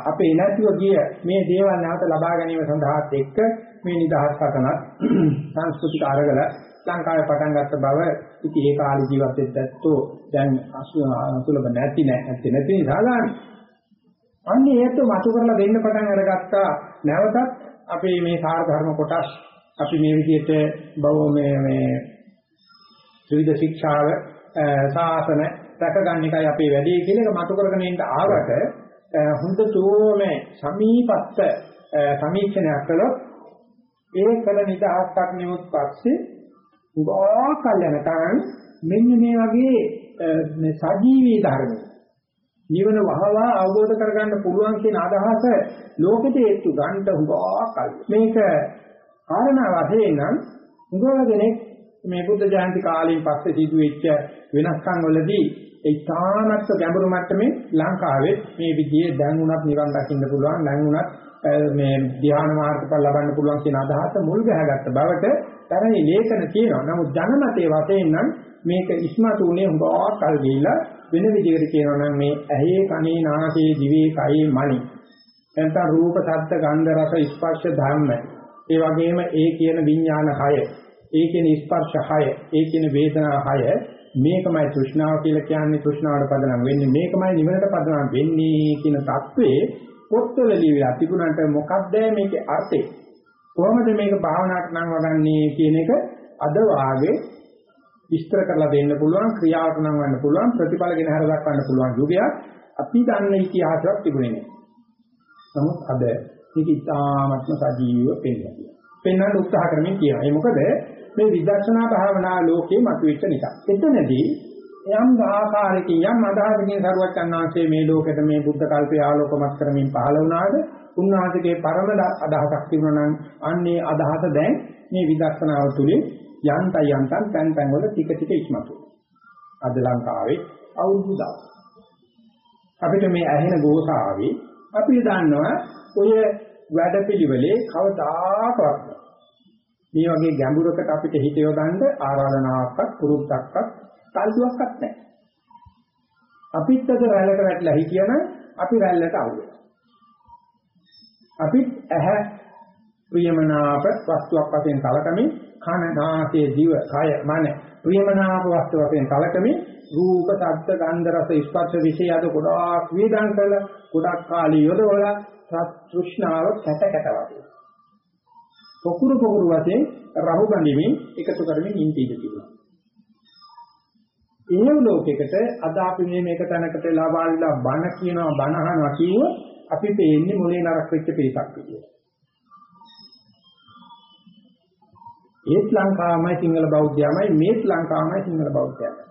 අපේ නැතිව ගිය මේ දේවල් නැවත ලබා ගැනීම සඳහාත් එක්ක මේ නිදහස් සටනත් සංස්කෘතික අරගල ලංකාවේ පටන් ගත්ත බව ඉතින් ඒ කාලේ ජීවත් වෙද්දත්තෝ දැන් අසුලබ නැති නැති නැති නිසා ගන්න. අන්නේ ඒත් මතු කරලා දෙන්න පටන් අරගත්තා නැවතත් අපේ මේ සාර ධර්ම කොටස් අපි මේ විදිහට බව මේ මේ ත්‍රිවිධ ශික්ෂාව සාසන රැකගන්න එකයි අපේ වැඩේ කියන එක මතු කරගෙන ඉන්න ආවට හොඳටම සමීපස්ත සමීක්ෂණයක් කළොත් ඒ කල නිදහසක් නෙවුත් පස්සේ උගාකල් යනකන් මෙන්න මේ වගේ මේ සජීවී ධර්ම නිවන වහවා අවබෝධ කරගන්න පුළුවන් කියන අදහස ලෝකෙට ඒත්තු ගන්නට උගාකල් මේක කාරණා වශයෙන් නම් උගව දෙනෙක් මේ බුද්ධ ජයන්ති කාලයෙන් පස්සේ සිදුවෙච්ච වෙනස්කම් වලදී ඒ තාමත් ගැඹුරු මට්ටමේ ලංකාවේ මේ විදිහේ දැන් උනත් නිවන් දකින්න පුළුවන් දැන් උනත් මේ ධ්‍යාන මාර්ගඵල ලබන්න පුළුවන් කියන අදහස මුල් ගැහගත්ත බවට තරණි ලේඛන කියනවා. නමුත් ජනමතයේ වශයෙන් නම් මේක ඉස්මතු උනේ හුඟක් කල් ගිහිල්ලා වෙන විදිහකට කියනවා නම් මේ ඇහි කනේ නාසයේ දිවේ කයේ මනි. එතන රූප, ශබ්ද, ගන්ධ, රස, ස්පර්ශ ධර්ම. ඒ වගේම ඒ කියන විඥාන හය, ඒ කියන ස්පර්ශ හය, ඒ කියන වේදනා හය මේකමයි තෘෂ්ණාව කියලා කියන්නේ තෘෂ්ණාවට පදනම් වෙන්නේ මේකමයි නිවනට පදනම් වෙන්නේ කියන தત્ත්වයේ පොත්වල ලියලා තිබුණාට මොකක්ද මේකේ අර්ථය කොහොමද මේක භාවනාවට නම් වඩන්නේ කියන එක අද වාගේ විස්තර කරලා දෙන්න පුළුවන් ක්‍රියාවට නම් වන්න පුළුවන් ප්‍රතිඵල ගෙන හර දක්වන්න පුළුවන් යුගයක් අපි දන්න ඉතිහාසයක් තිබුණේ නැහැ. නමුත් අද මේක ඉතාමත්ම සජීවීව පෙන්වනවා. පෙන්වන්න උත්සාහ කරමින් කියනවා. ඒ මොකද මේ විදර්ශනා භාවනා ලෝකේ මතුවෙච්ච නිසා. එතනදී යම් ආකාරයකින් යම් අදහසකින් සරුවචන්නාංශයේ මේ ලෝකෙට මේ බුද්ධ කල්පය ආලෝකමත් කරමින් පහළ වුණාද? උන්වහන්සේගේ පරම අදහසක් තිබුණා නම් අන්නේ අදහස දැන් මේ විදර්ශනාව තුළින් යන්ත යන්තම් තැන් තැන් වල ටික ටික ඉස්මතු අද ලංකාවේ අවුරුදු දවස්. අපිට මේ ඇහෙන ගෝසාවේ අපි දන්නවා ඔය වැඩපිළිවෙලේ කවදාකවත් මේ වගේ ගැඹුරකට අපිට හිත යොදන්න ආරාධනාවක්වත් පුරුද්දක්වත් තල්දුවක්වත් නැහැ. අපිත් අද රැල්ලට වැටලා හිටියනම් අපි රැල්ලට අවුල් අපිත් ඇහැ ප්‍රියමනාප වස්තුවක් වශයෙන් කලකමින් කන නාසය දිව කය මන ප්‍රියමනාප වස්තු වශයෙන් කලකමින් රූප ශබ්ද ගන්ධ රස ස්පර්ශ විෂය අද ගොඩාක් වේදන් කළ ගොඩක් කාලී යොදවලා තෘෂ්ණාව කැට කැට වගේ පොකුරු පොකුරු වශයෙන් රහු බඳිමින් එකතු කරමින් ඉඳී තිබුණා. ඒ ලෝකයකට අද අපි මේ මේක තැනකට ලාභාලිලා බණ කියනවා බණ අහනවා කියුව අපි පේන්නේ මොලේ නරක වෙච්ච පිටක් විදියට. ඒත් ලංකාවමයි සිංහල බෞද්ධයමයි මේත් ලංකාවමයි සිංහල බෞද්ධයමයි.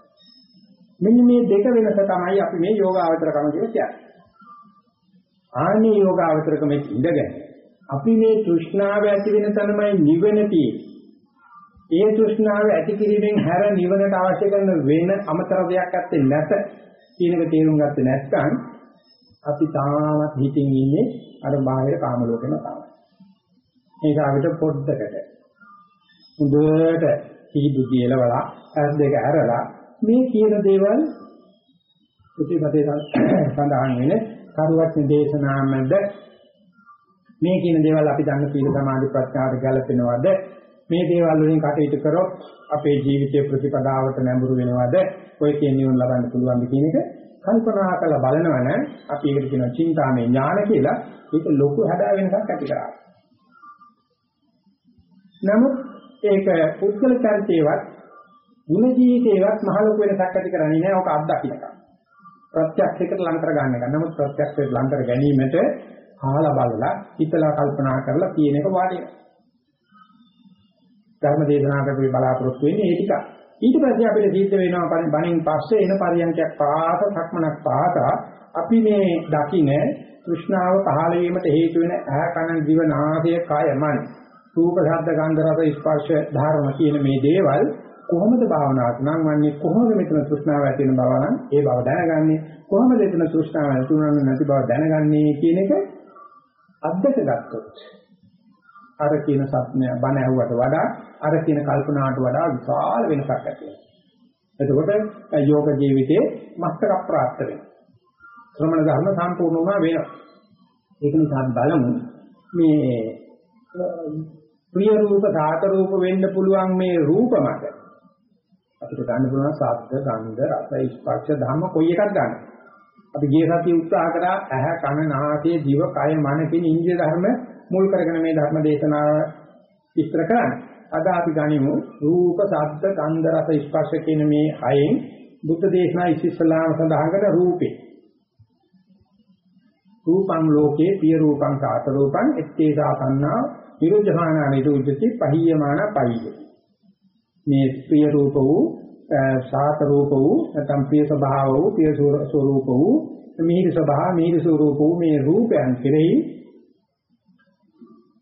මෙන්න මේ දෙක වෙනස තමයි අපි මේ යෝගාවචරකම කියලා කියන්නේ. ආනේ යෝගාවචරකමේ ඉඳගෙන අපි මේ තෘෂ්ණාව ඇති වෙන තැනමයි නිවන ඒ තෘෂ්ණාව ඇති කිරීමෙන් හැර නිවනට අවශ්‍ය කරන වෙන අමතර දෙයක් ඇත්තේ නැත කියන එක තේරුම් ගත්තේ නැත්නම් අපි තාමත් හිතින් ඉන්නේ අර බාහිර කාම ලෝකෙම තමයි. ඒක අපිට පොඩ්ඩකට හොඳට සීදු කියලාවලා ඇස් දෙක ඇරලා මේ කියන දේවල් ප්‍රතිපදේ සඳහන් වෙන කරුවත් දේශනාමද මේ කියන දේවල් අපි දන්න සීල සමාධි ප්‍රඥාවට ගැලපෙනවද මේ දේවල් වලින් කටයුතු කරොත් අපේ ජීවිතයේ ප්‍රතිපදාවට නැඹුරු වෙනවද ඔය කියන නිවන ලබන්න පුළුවන්ද කියන එක කල්පනා කරලා බලනවනම් අපි ඒකට කියනවා චින්තාමය ඥාන කියලා ඒක ලොකු හදා වෙනසක් ඇති කරා. නමුත් ඒක පුද්ගල චරිතේවත් ಗುಣ ජීවිතේවත් මහ ලොකු වෙනසක් ඇති කරන්නේ නැහැ. ඔක අත්දකින්නකම්. ප්‍රත්‍යක්ෂයකට ලං කර ගන්න එක. නමුත් ප්‍රත්‍යක්ෂයට ලං කර ගැනීමට අහලා බලලා හිතලා කල්පනා කරලා කියන එක වාඩි ධර්ම දේශනාවකට අපි බලාපොරොත්තු වෙන්නේ ඒ ටික. ඊට පස්සේ අපිට සිද්ධ වෙනවා බණින් පස්සේ එන පරියන්කයක් පාස සක්මනක් පාස. අපි මේ දකින්න තෘෂ්ණාව පහළ වීමට හේතු වෙන ඇහ කන දිව නාසය කය මන. රූප ශබ්ද ගන්ධ රස ස්පර්ශ ධර්ම කියන මේ දේවල් කොහොමද භාවනාවට නම් වන්නේ කොහොමද මෙතන තෘෂ්ණාව ඇති වෙන බව නම් ඒ බව දැනගන්නේ. කොහොමද එතන තෘෂ්ණාව ඇති වෙනවද නැති බව දැනගන්නේ කියන එක අද්දක ගත්තොත් අර කියන සත්‍ය බණ ඇහුවට වඩා අර කියන කල්පනාවට වඩා විශාල වෙනසක් ඇති වෙනවා. එතකොට යෝග ජීවිතේ මස්තක ප්‍රාප්ත වෙනවා. ශ්‍රමණ ධර්ම සම්පූර්ණ වුණා වෙනවා. ඒක නිසා බලමු මේ ප්‍රිය රූප සාත රූප වෙන්න පුළුවන් මේ රූප මත අපිට ගන්න පුළුවන් ශබ්ද ගන්ධ රස ස්පර්ශ ධම්ම කොයි එකක් ගන්න. අපි ගිය සතිය උත්සාහ කරා ඇහ කන නාසය දිව කය මන කියන ඉන්ද්‍රිය ධර්ම මුල් කරගෙන මේ ධර්ම දේශනාව විස්තර කරන්නේ. අද අපි ගනිමු රූප, ශබ්ද, ගන්ධ, රස, ස්පර්ශ කියන මේ හයෙන් බුද්ධ දේශනා ඉස්සෙල්ලාම සඳහන් කරන රූපේ. රූපං ලෝකේ පිය රූපං කාත රූපං එත්තේ සාතන්නා විරුද්ධමාන නිරුද්ධති පහියමාන පහිය. මේ ප්‍රිය රූප වූ සාත රූප වූ නැත්නම් ප්‍රිය ස්වභාව වූ ප්‍රිය ස්වરૂප වූ මිහිරි ස්වභාව මිහිරි ස්වરૂප වූ මේ රූපයන් කෙරෙහි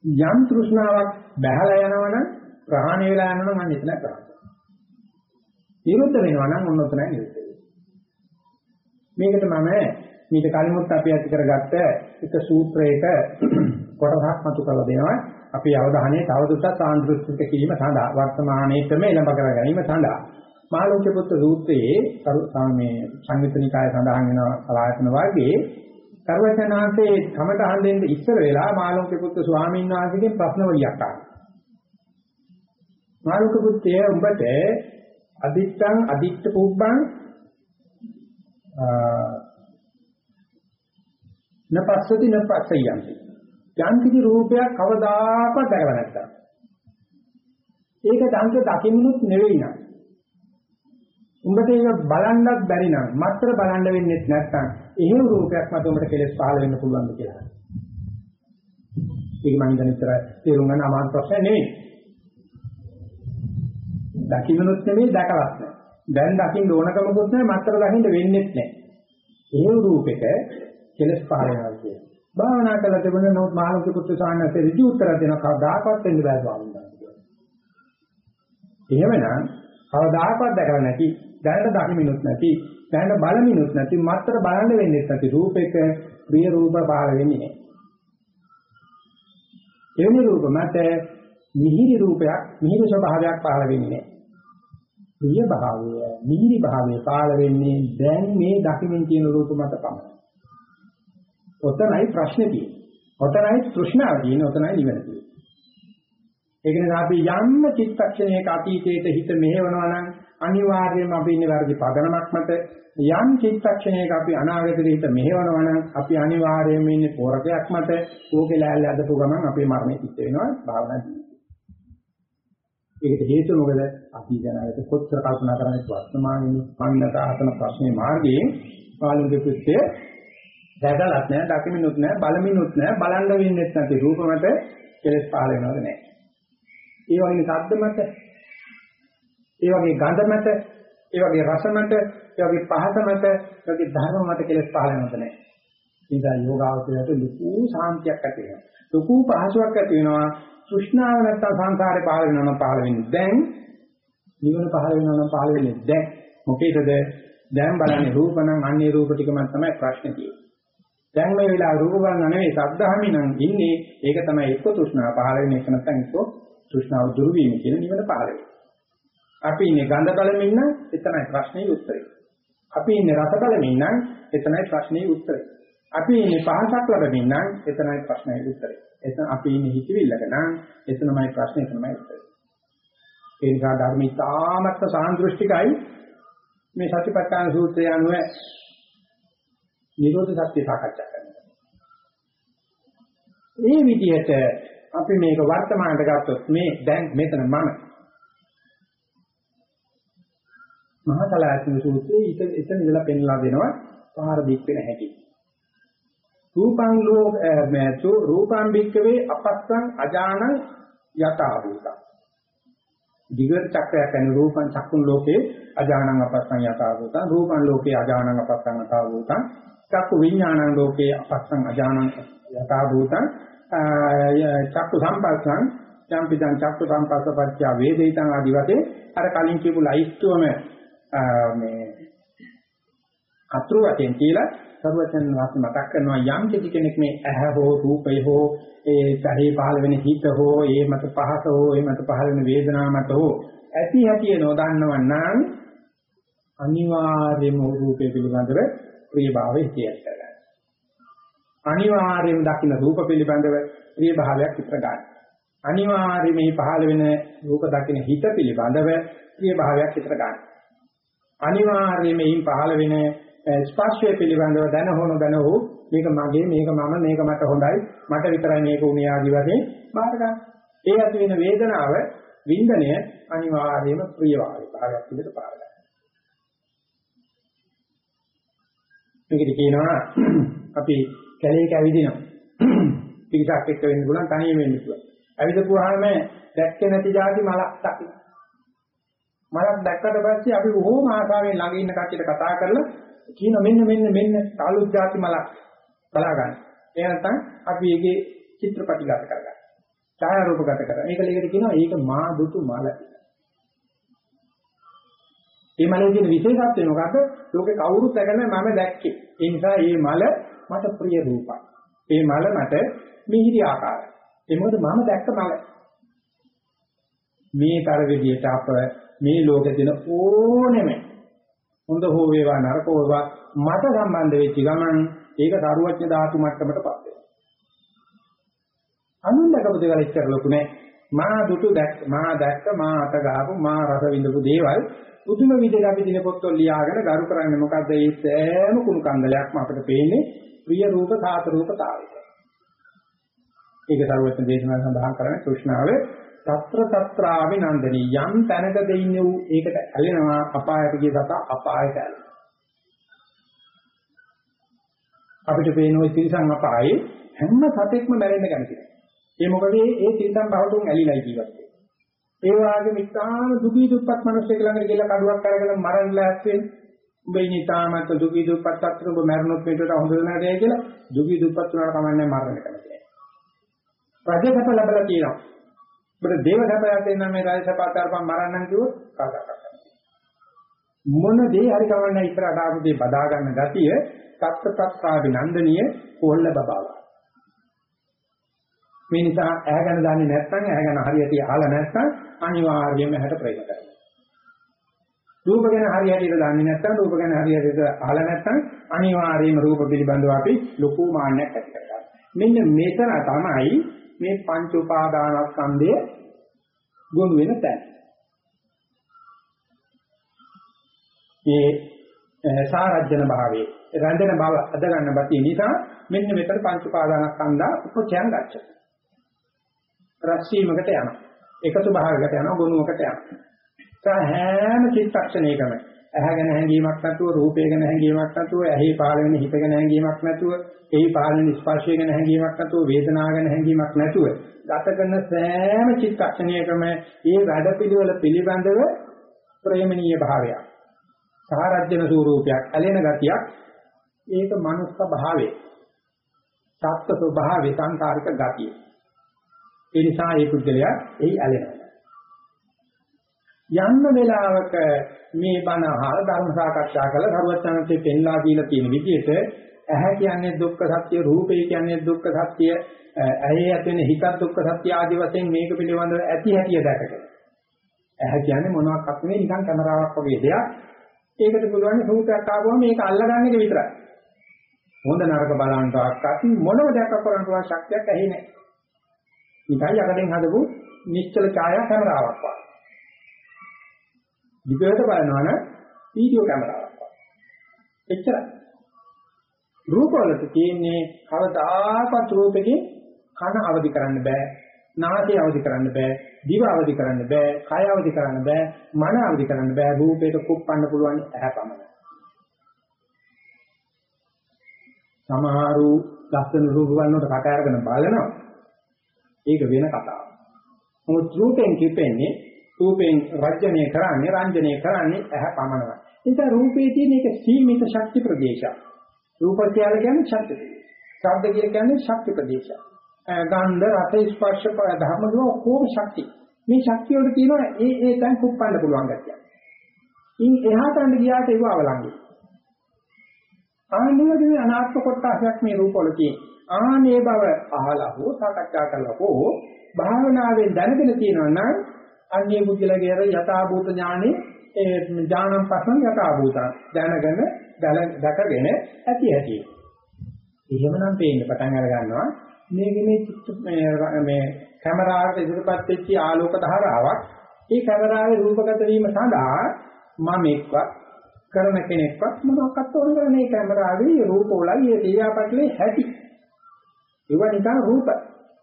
යම් තෘෂ්ණාවක් බහලා යනවනම් ප්‍රහාණය වෙලා යනවනම් මම එතන කරන්නේ. නිරුද්ධ වෙනවා නම් ඔන්න ඔතනයි නිරුද්ධ වෙන්නේ. මේකට මම මීට කලිමුත් අපි ඇති කරගත්ත එක සූත්‍රයක කොටසක් මතු කරලා දෙනවා. අපි අවධානය තවදුරටත් සාන්දෘෂ්ටික කිරීම සඳහා වර්තමානයේතම එළඹ කර ගැනීම සඳහා මාළුක්‍ය පුත්‍ර සූත්‍රයේ මේ සංයුත්නිකාය සඳහන් වෙන සලායතන වර්ගයේ සර්වඥාන්සේ කමටහන් දෙන්න ඉස්සර වෙලා මාළුක්‍ය පුත්‍ර ස්වාමීන් වහන්සේගෙන් ප්‍රශ්න වලියක් අහනවා. මාළුක්‍ය පුත්‍රය උඹට අදිත්තං අදිත්ත පුබ්බං නපස්සති නපස්සයන්ති. යම් කිසි රූපයක් කවදාකවත් දැකලා නැත්තම්. ඒක දන්ත දකින්නුත් නෙවෙයි නං. උඹට ඒක බලන්නත් බැරි නම් මත්තර බලන්න වෙන්නේ නැත්නම් එහෙම රූපයක් මත උඹට කෙලස් පහළ වෙන්න පුළුවන්ද කියලා. ඒක මම හිතන විතර තේරුම් ගන්න අමාරු ප්‍රශ්නයක් නෙවෙයි. දකින්නොත් නෙවෙයි දැකවත් නැහැ. දැන් දකින්න ඕනකමකුත් නැහැ මත්තර දකින්න වෙන්නේ නැහැ. එහෙම රූපෙක කෙලස් පහළ වෙනවා කියන්නේ. භාවනා කළ තිබුණ නෝත් මහලොකු පුත්‍ර සාන්නසේ ඍජු උත්තර දෙන කවදාකවත් වෙන්න බෑ ස්වාමීන් වහන්සේ. එහෙමනම් කවදාකවත් දැකලා නැති දැනට දකිමිනුත් නැති දැනට බලමිනුත් නැති මත්තර බලන්න වෙන්නේ නැති රූපයක ප්‍රිය රූප පහළ වෙන්නේ නැහැ. එවැනි රූප මත මිහිරි රූපයක් මිහිරි ස්වභාවයක් පහළ වෙන්නේ නැහැ. ප්‍රිය භාවය මිහිරි භාවය පහළ වෙන්නේ දැන් මේ දකින්න තියෙන රූප මත පමණයි. ඔතනයි ප්‍රශ්නේ තියෙන්නේ. ඔතනයි තෘෂ්ණාව තියෙන්නේ. ඔතනයි නිවන තියෙන්නේ. ඒක නිසා අපි යම්ම චිත්තක්ෂණයක අතීතයට හිත මෙහෙවනවා නම් අනිවාර්යයෙන්ම අපි ඉන්නේ වැරදි පදනමක් මත යම් චිත්තක්ෂණයක අපි අනාගතයට හිත මෙහෙවනවා නම් අපි අනිවාර්යයෙන්ම ඉන්නේ පෝරකයක් මත ඕකේ ලෑල්ල අදපු ගමන් අපේ මරණය සිද්ධ වෙනවා භාවනා ජීවිතේ. ඒකට හේතුව මොකද? අපි ජනකට කොච්චර කල්පනා කරන්නේ වර්තමානයේ මන්නක ආතන ප්‍රශ්නේ මාර්ගයේ පාළුගේ පුත්තේ දැකලත් නැහැ, දකිමිනුත් නැහැ, බලමිනුත් නැහැ, බලන්න වෙන්නේ නැති රූප මත කෙලස් පහල වෙනවද නැහැ. ඒ වගේ ශබ්ද මත, ඒ වගේ ගන්ධ මත, ඒ වගේ රස මත, ඒ වගේ පහස මත, ඒ වගේ ධර්ම මත කෙලස් පහල වෙනවද නැහැ. නිසා යෝගාවචරයට ලুকু සාන්තියක් ඇති වෙනවා. ලুকু පහසුවක් ඇති වෙනවා. තෘෂ්ණාව නැත්තම් සංසාරේ පහල වෙනවා නම් පහල වෙන්නේ දැන්. නිවන පහල වෙනවා නම් පහල වෙන්නේ දැන්. මොකේද දැන් බලන්නේ රූප නම් අන්නේ රූප ටිකම තමයි ප්‍රශ්නේ තියෙන්නේ. දැන් මේ වෙලාව රූප බලන නෙවෙයි සද්ධාමි නම් ඉන්නේ ඒක තමයි එක්ක තෘෂ්ණාව පහල වෙන එක නැත්නම් එක්ක තෘෂ්ණාව දුරු වීම කියන නිවන පහල වෙනවා. අපි ඉන්නේ ගන්ධ බලමින් නම් එතනයි ප්‍රශ්නේ උත්තරේ. අපි ඉන්නේ රස බලමින් නම් එතනයි ප්‍රශ්නේ උත්තරේ. අපි ඉන්නේ පහසක් ලැබෙමින් නම් එතනයි ප්‍රශ්නේ උත්තරේ. එතන අපි ඉන්නේ හිතවිල්ලක නම් එතනමයි ප්‍රශ්නේ එතනමයි උත්තරේ. ඒ නිසා ධර්මී තාමත්ම සාන්දෘෂ්ටිකයි මේ සතිපට්ඨාන සූත්‍රය අනුව නිරෝධ සත්‍ය සාකච්ඡා කරනවා. මේ විදිහට අපි මේක වර්තමානට ගත්තොත් මේ දැන් මෙතන මම මහා කලාත්මක සූත්‍රයේ ඊට එතන ඉඳලා පෙන්ලා දෙනවා පහර දික් වෙන හැටි. රූපං ලෝක මේතු රූපං භික්කවේ අපස්සං අජානං යතා භූතං. දිගට චක්‍රයක් යන රූපං චක්කුන් ලෝකේ අජානං අපස්සං යතා භූතං රූපං ලෝකේ අජානං අපස්සං යතා භූතං චක්කු විඥානං ලෝකේ අපස්සං අජානං යතා භූතං චක්කු සම්පස්සං යම්පිදං චක්කු සම්පස්සපච්චය වේදිතං ආදි වශයෙන් අර කලින් කියපු ලයිස්තුවම මේ අතුරු වශයෙන් කියලා සර්වචන් වාස්තු මතක් කරනවා යම් කිසි කෙනෙක් මේ ඇහැ හෝ රූපය හෝ ඒ ශරීර පහළ වෙන හිත හෝ ඒ මත පහස හෝ ඒ මත පහළ වෙන වේදනාව මත හෝ ඇති හැටි නොදන්නව නම් අනිවාර්යයෙන්ම රූපය පිළිබඳව ප්‍රියභාවය හිතයට ගන්න. අනිවාර්යයෙන්ම දකින්න රූප පිළිබඳව ප්‍රියභාවයක් විතර ගන්න. අනිවාර්යයෙන්ම මේ පහළ වෙන රූප දකින්න හිත පිළිබඳව ප්‍රියභාවයක් විතර ගන්න. අනිවාර්යයෙන්ම මේ පහළ වෙන ස්පර්ශය පිළිබඳව දැන හොන දැන හෝ මේක මගේ මේක මම මේක මට හොඳයි මට විතරයි මේක උනේ ආදි වශයෙන් බාර ගන්න. ඒ ඇති වෙන වේදනාව වින්දනය අනිවාර්යයෙන්ම ප්‍රියවාදී භාගයක් විදිහට බාර ගන්න. මේකද කියනවා අපි කැලේක ඇවිදිනවා. පිටසක් එක්ක වෙන්න පුළුවන් තනියම වෙන්න පුළුවන්. ඇවිදපුවාම දැක්කේ නැති જાති මලක් දකින්න. මලක් දැක්කට පස්සේ අපි බොහෝම ආසාවෙන් ළඟ ඉන්න කට්ටියට කතා කරලා කියන මෙන්න මෙන්න මෙන්න තාලුත් ಜಾති මල බලා ගන්න. ඒ නැත්නම් අපි ඒකේ චිත්‍රපටි ගත කරගන්න. ඡායාරූප ගත කරගන්න. මේක ලේකට කියනවා ඒක මා දුතු මල. මේ මලේ තියෙන විශේෂත්වය මොකද්ද? ලෝකේ කවුරුත් දැකලා මම දැක්කේ. ඒ නිසා මේ මල මට ප්‍රිය රූපයි. මේ මල මට මිහිරි ආකාරයි. ඒ මොකද මම දැක්ක මල. මේ තර විදියට අප මේ ලෝකේ තියෙන ඕනෙම හොඳ හෝ වේවා නරක වේවා මට සම්බන්ධ වෙච්ච ගමන් ඒක සාරුවච්ඥ ධාතු මට්ටමටපත් වෙනවා. අනුන්දකපු දේවල් එච්චර ලොකු නෑ. මා දුටු දැක්ක මා දැක්ක මා අත ගහපු මා රස විඳපු දේවල් පුදුම විදිහට අපි දින පොත්වල ලියාගෙන ගරු කරන්නේ මොකද්ද මේ සෑම කුණු කන්දලයක්ම අපිට පේන්නේ ප්‍රිය රූප සාත රූපතාවයට. ඒක සර්වඥ දේශනා සඳහන් කරන්නේ කෘෂ්ණාවේ తත්‍ර తත්‍රාපි නන්දනී. යම් තැනකද ඉන්නේ ඌ ඒකට ඇලෙනවා. අපායට ගිය සතා අපායට ඇලෙනවා. අපිට පේන ওই තිරසං අපායේ හැම සතෙක්ම මැරෙන්න කැමතියි ඒ මොකද ඒ තිරසං භවතුන් ඇලිලා ජීවත් වෙන්නේ ඒ වගේම ඉතාම දුකී දුප්පත් මිනිස්සෙක් ළඟට ගිහලා කඩුවක් අරගෙන මරන්නලා ඇත්තේ උඹ ඉන්නේ තාමත් දුකී දුප්පත් අත්තර උඹ මැරුණොත් මේකට හොඳ නෑ කියලා දුකී දුප්පත් උනාට කමන්නේ මරන්න කැමතියි රජකප ලැබලා තියෙනවා. ඔබට දේව සැපයක් දෙන්න මේ රාජ සැප අතරපම් මරන්නම් කිව්වොත් කතා කරන්න. මොන දේ හරි කවන්න ඉස්සරහට ආපු දේ බදා ගන්න ගතිය තත්ත්වත්‍රාවිනන්දනීය කොල්ල බබාවා. මේ නිසා ඇහැ ගැන දන්නේ නැත්නම් ඇහැ ගැන හරියට අහලා නැත්නම් අනිවාර්යයෙන්ම ඇහැට ප්‍රේම කරනවා. රූප ගැන හරියට දන්නේ නැත්නම් රූප ගැන හරියට අහලා නැත්නම් අනිවාර්යයෙන්ම රූප පිළිබඳව අපි ලොකු මාන්නයක් ඇති කරගන්නවා. මෙන්න මෙතන තමයි මේ පංච උපාදානස්කන්ධය ගොනු වෙන තැන. ඒ සාරජ්‍යන භාවයේ රැඳෙන බව අද ගන්න බතිය නිසා මෙන්න මෙතන පංච උපාදානස්කන්ධා උපචයන් ගච්ඡති. රැස්වීමකට යනවා. එකතු භාවයකට යනවා ගුණයකට යනවා. හැම චිත්තක්ෂණයකම ඇහැ ගැන හැඟීමක් නැතුව රූපය ගැන හැඟීමක් නැතුව ඇහි පහළ වෙන හිත ගැන හැඟීමක් නැතුව එහි පහළ වෙන ස්පර්ශය ගැන හැඟීමක් නැතුව වේදනාව ගැන හැඟීමක් නැතුව ගත කරන සෑම චිත්තක්ෂණයකම මේ වැඩ පිළිවෙල පිළිබඳව ප්‍රේමණීය භාවයක්. සාරජ්‍යන ස්වරූපයක් ඇලෙන ගතියක්. ඒක මනුස්ස භාවයේ. සත්ත්ව ස්වභාවයේ සංකාරික ගතිය. ඒ නිසා මේ පුද්ගලයා එයි ඇලෙනවා. යන්න වෙලාවක මේ බණ අහලා ධර්ම සාකච්ඡා කළ සරුවචනන්තේ පෙන්ලා දීලා තියෙන විදිහට ඇහැ කියන්නේ දුක්ඛ සත්‍ය, රූපය කියන්නේ දුක්ඛ සත්‍ය, ඇහි ඇතිවෙන හිතත් දුක්ඛ සත්‍ය ආදී වශයෙන් මේක පිළිබඳව ඇති හැටිය දැකගෙන. ඇහැ කියන්නේ මොනවාක් අත්නේ නිකන් කැමරාවක් වගේ දෙයක්. ඒකට පුළුවන් සූත්‍රයක් ආවම මේක අල්ලගන්න එක විතරයි. හොඳ නරක බලන්න තාක්කත් මොනම දෙයක් කරන්න පුළුවන් ශක්තියක් ඇහි නැහැ. නිකන් යකඩෙන් හදපු නිශ්චල ඡායා කැමරාවක් වගේ. විදිහට බලනවා නම් වීඩියෝ කැමරාවක් වගේ. එච්චරයි. රූපවලට තියෙන්නේ කවදාකවත් රූපෙකින් කන අවදි කරන්න බෑ. නාසය අවදි කරන්න බෑ. දිව අවදි කරන්න බෑ. කය අවදි කරන්න බෑ. මන අවදි කරන්න බෑ. රූපයට කුප්පන්න පුළුවන් ඇහැ පමණයි. සමහරු ලස්සන රූප වලට කට අරගෙන බලනවා. ඒක වෙන කතාවක්. නමුත් රූපෙන් කිපෙන්නේ රූපෙන් රජ්‍යණය කරන්නේ රංජනය කරන්නේ ඇහැ පමණයි. ඒක රූපේ තියෙන එක සීමිත ශක්ති ප්‍රදේශයක්. රූප කියලා කියන්නේ ශක්ති ප්‍රදේශ. ශබ්ද කියලා කියන්නේ ශක්ති ප්‍රදේශයක්. ගන්ධ රස ස්පර්ශ ධර්ම වල ඔක්කොම ශක්ති. මේ ශක්තිය වල තියෙනවා ඒ ඒ තැන් කුප්පන්න පුළුවන් ගැතියක්. ඉන් එහාට යන්න ගියාට ඒව අවලංගුයි. ආනිවදේ අනාත්ම කොටසක් මේ රූප වල තියෙනවා. ආනේ බව අහලා හෝ සාකච්ඡා කරලා හෝ භාවනාවෙන් දැනගෙන තියෙනවා නම් අන්නේ බුද්ධලගේ අර යථාභූත ඥානෙ ඒ ඥානම් පසන් යථාභූත දැනගෙන දැකගෙන ඇති ඇති. එහෙමනම් පේන්න පටන් අර ගන්නවා මේක මේ මේ කැමරාවට ඉදිරිපත් වෙච්ච ආලෝක ධාරාවක් ඒ කැමරාවේ රූපගත වීම සඳහා මම එක්වත් කරන කෙනෙක්වත් මොනවාක්වත් ඕන කරන්නේ මේ කැමරාවේ රූපවලයි ඒ තියාපටලේ හැටි ඒවා නිකන් රූප.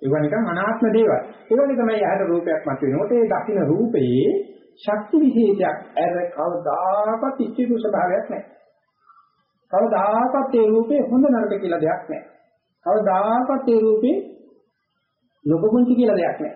ඒවා නිකන් අනාත්ම දේවල්. ඒවනේ තමයි ඇහැට රූපයක් මත වෙනකොට ඒ දකින්න රූපයේ ශක්ති විශේෂයක් ඇර කවදාකවත් ඉච්ඡිතු ස්වභාවයක් නැහැ. කවදාකවත් ඒ රූපේ හොඳ නරක කියලා දෙයක් නැහැ. කවදාකවත් ඒ රූපේ ලොකුමුන්ති කියලා දෙයක් නැහැ.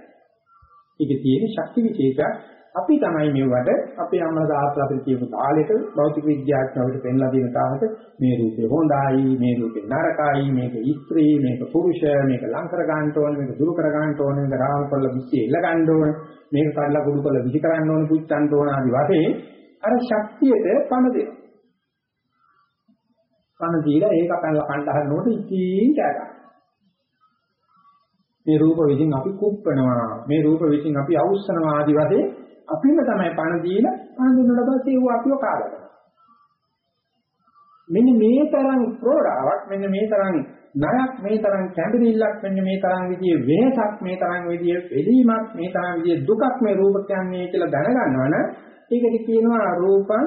ඒකේ තියෙන ශක්ති විශේෂයක් අපි තමයි මෙවට අපේ අම්මලා තාත්තලා අපිට කියපු කාලෙට භෞතික විද්‍යාඥයන්ට පෙන්ලා දෙන තාලෙට මේ රූපේ හොඳයි මේ රූපේ නරකයි මේක ස්ත්‍රී මේක පුරුෂ මේක ලං කර ගන්න ඕනේ මේක දුරු කර ගන්න ඕනේ මේක රාම කරලා විශ්ේ ඉල්ල ගන්න ඕනේ මේක කඩලා කුඩු කරලා විසි කරන්න ඕනේ පුච්චන්න ඕන ආදි වශයෙන් අර ශක්තියට පණ දෙනවා. පණ දීලා ඒක පැනලා කණ්ඩ හරනකොට ඉතින් කෑ ගන්නවා. මේ රූප විසින් අපි කුප්පනවා. මේ රූප විසින් අපි අවුස්සනවා ආදි වශයෙන් අපිම තමයි පණ දීලා පණ දුන්නාට පස්සේ ඒව අපිව කාලා මෙන්න මේ තරම් ප්‍රෝඩාවක් මෙන්න මේ තරම් ණයක් මේ තරම් කැඹිරිල්ලක් මෙන්න මේ තරම් විදිහේ වෙනසක් මේ තරම් විදිහේ පිළීමක් මේ තරම් විදිහේ දුකක් මේ රූප කියන්නේ කියලා දැනගන්නවනම් ඒකට කියනවා රූපං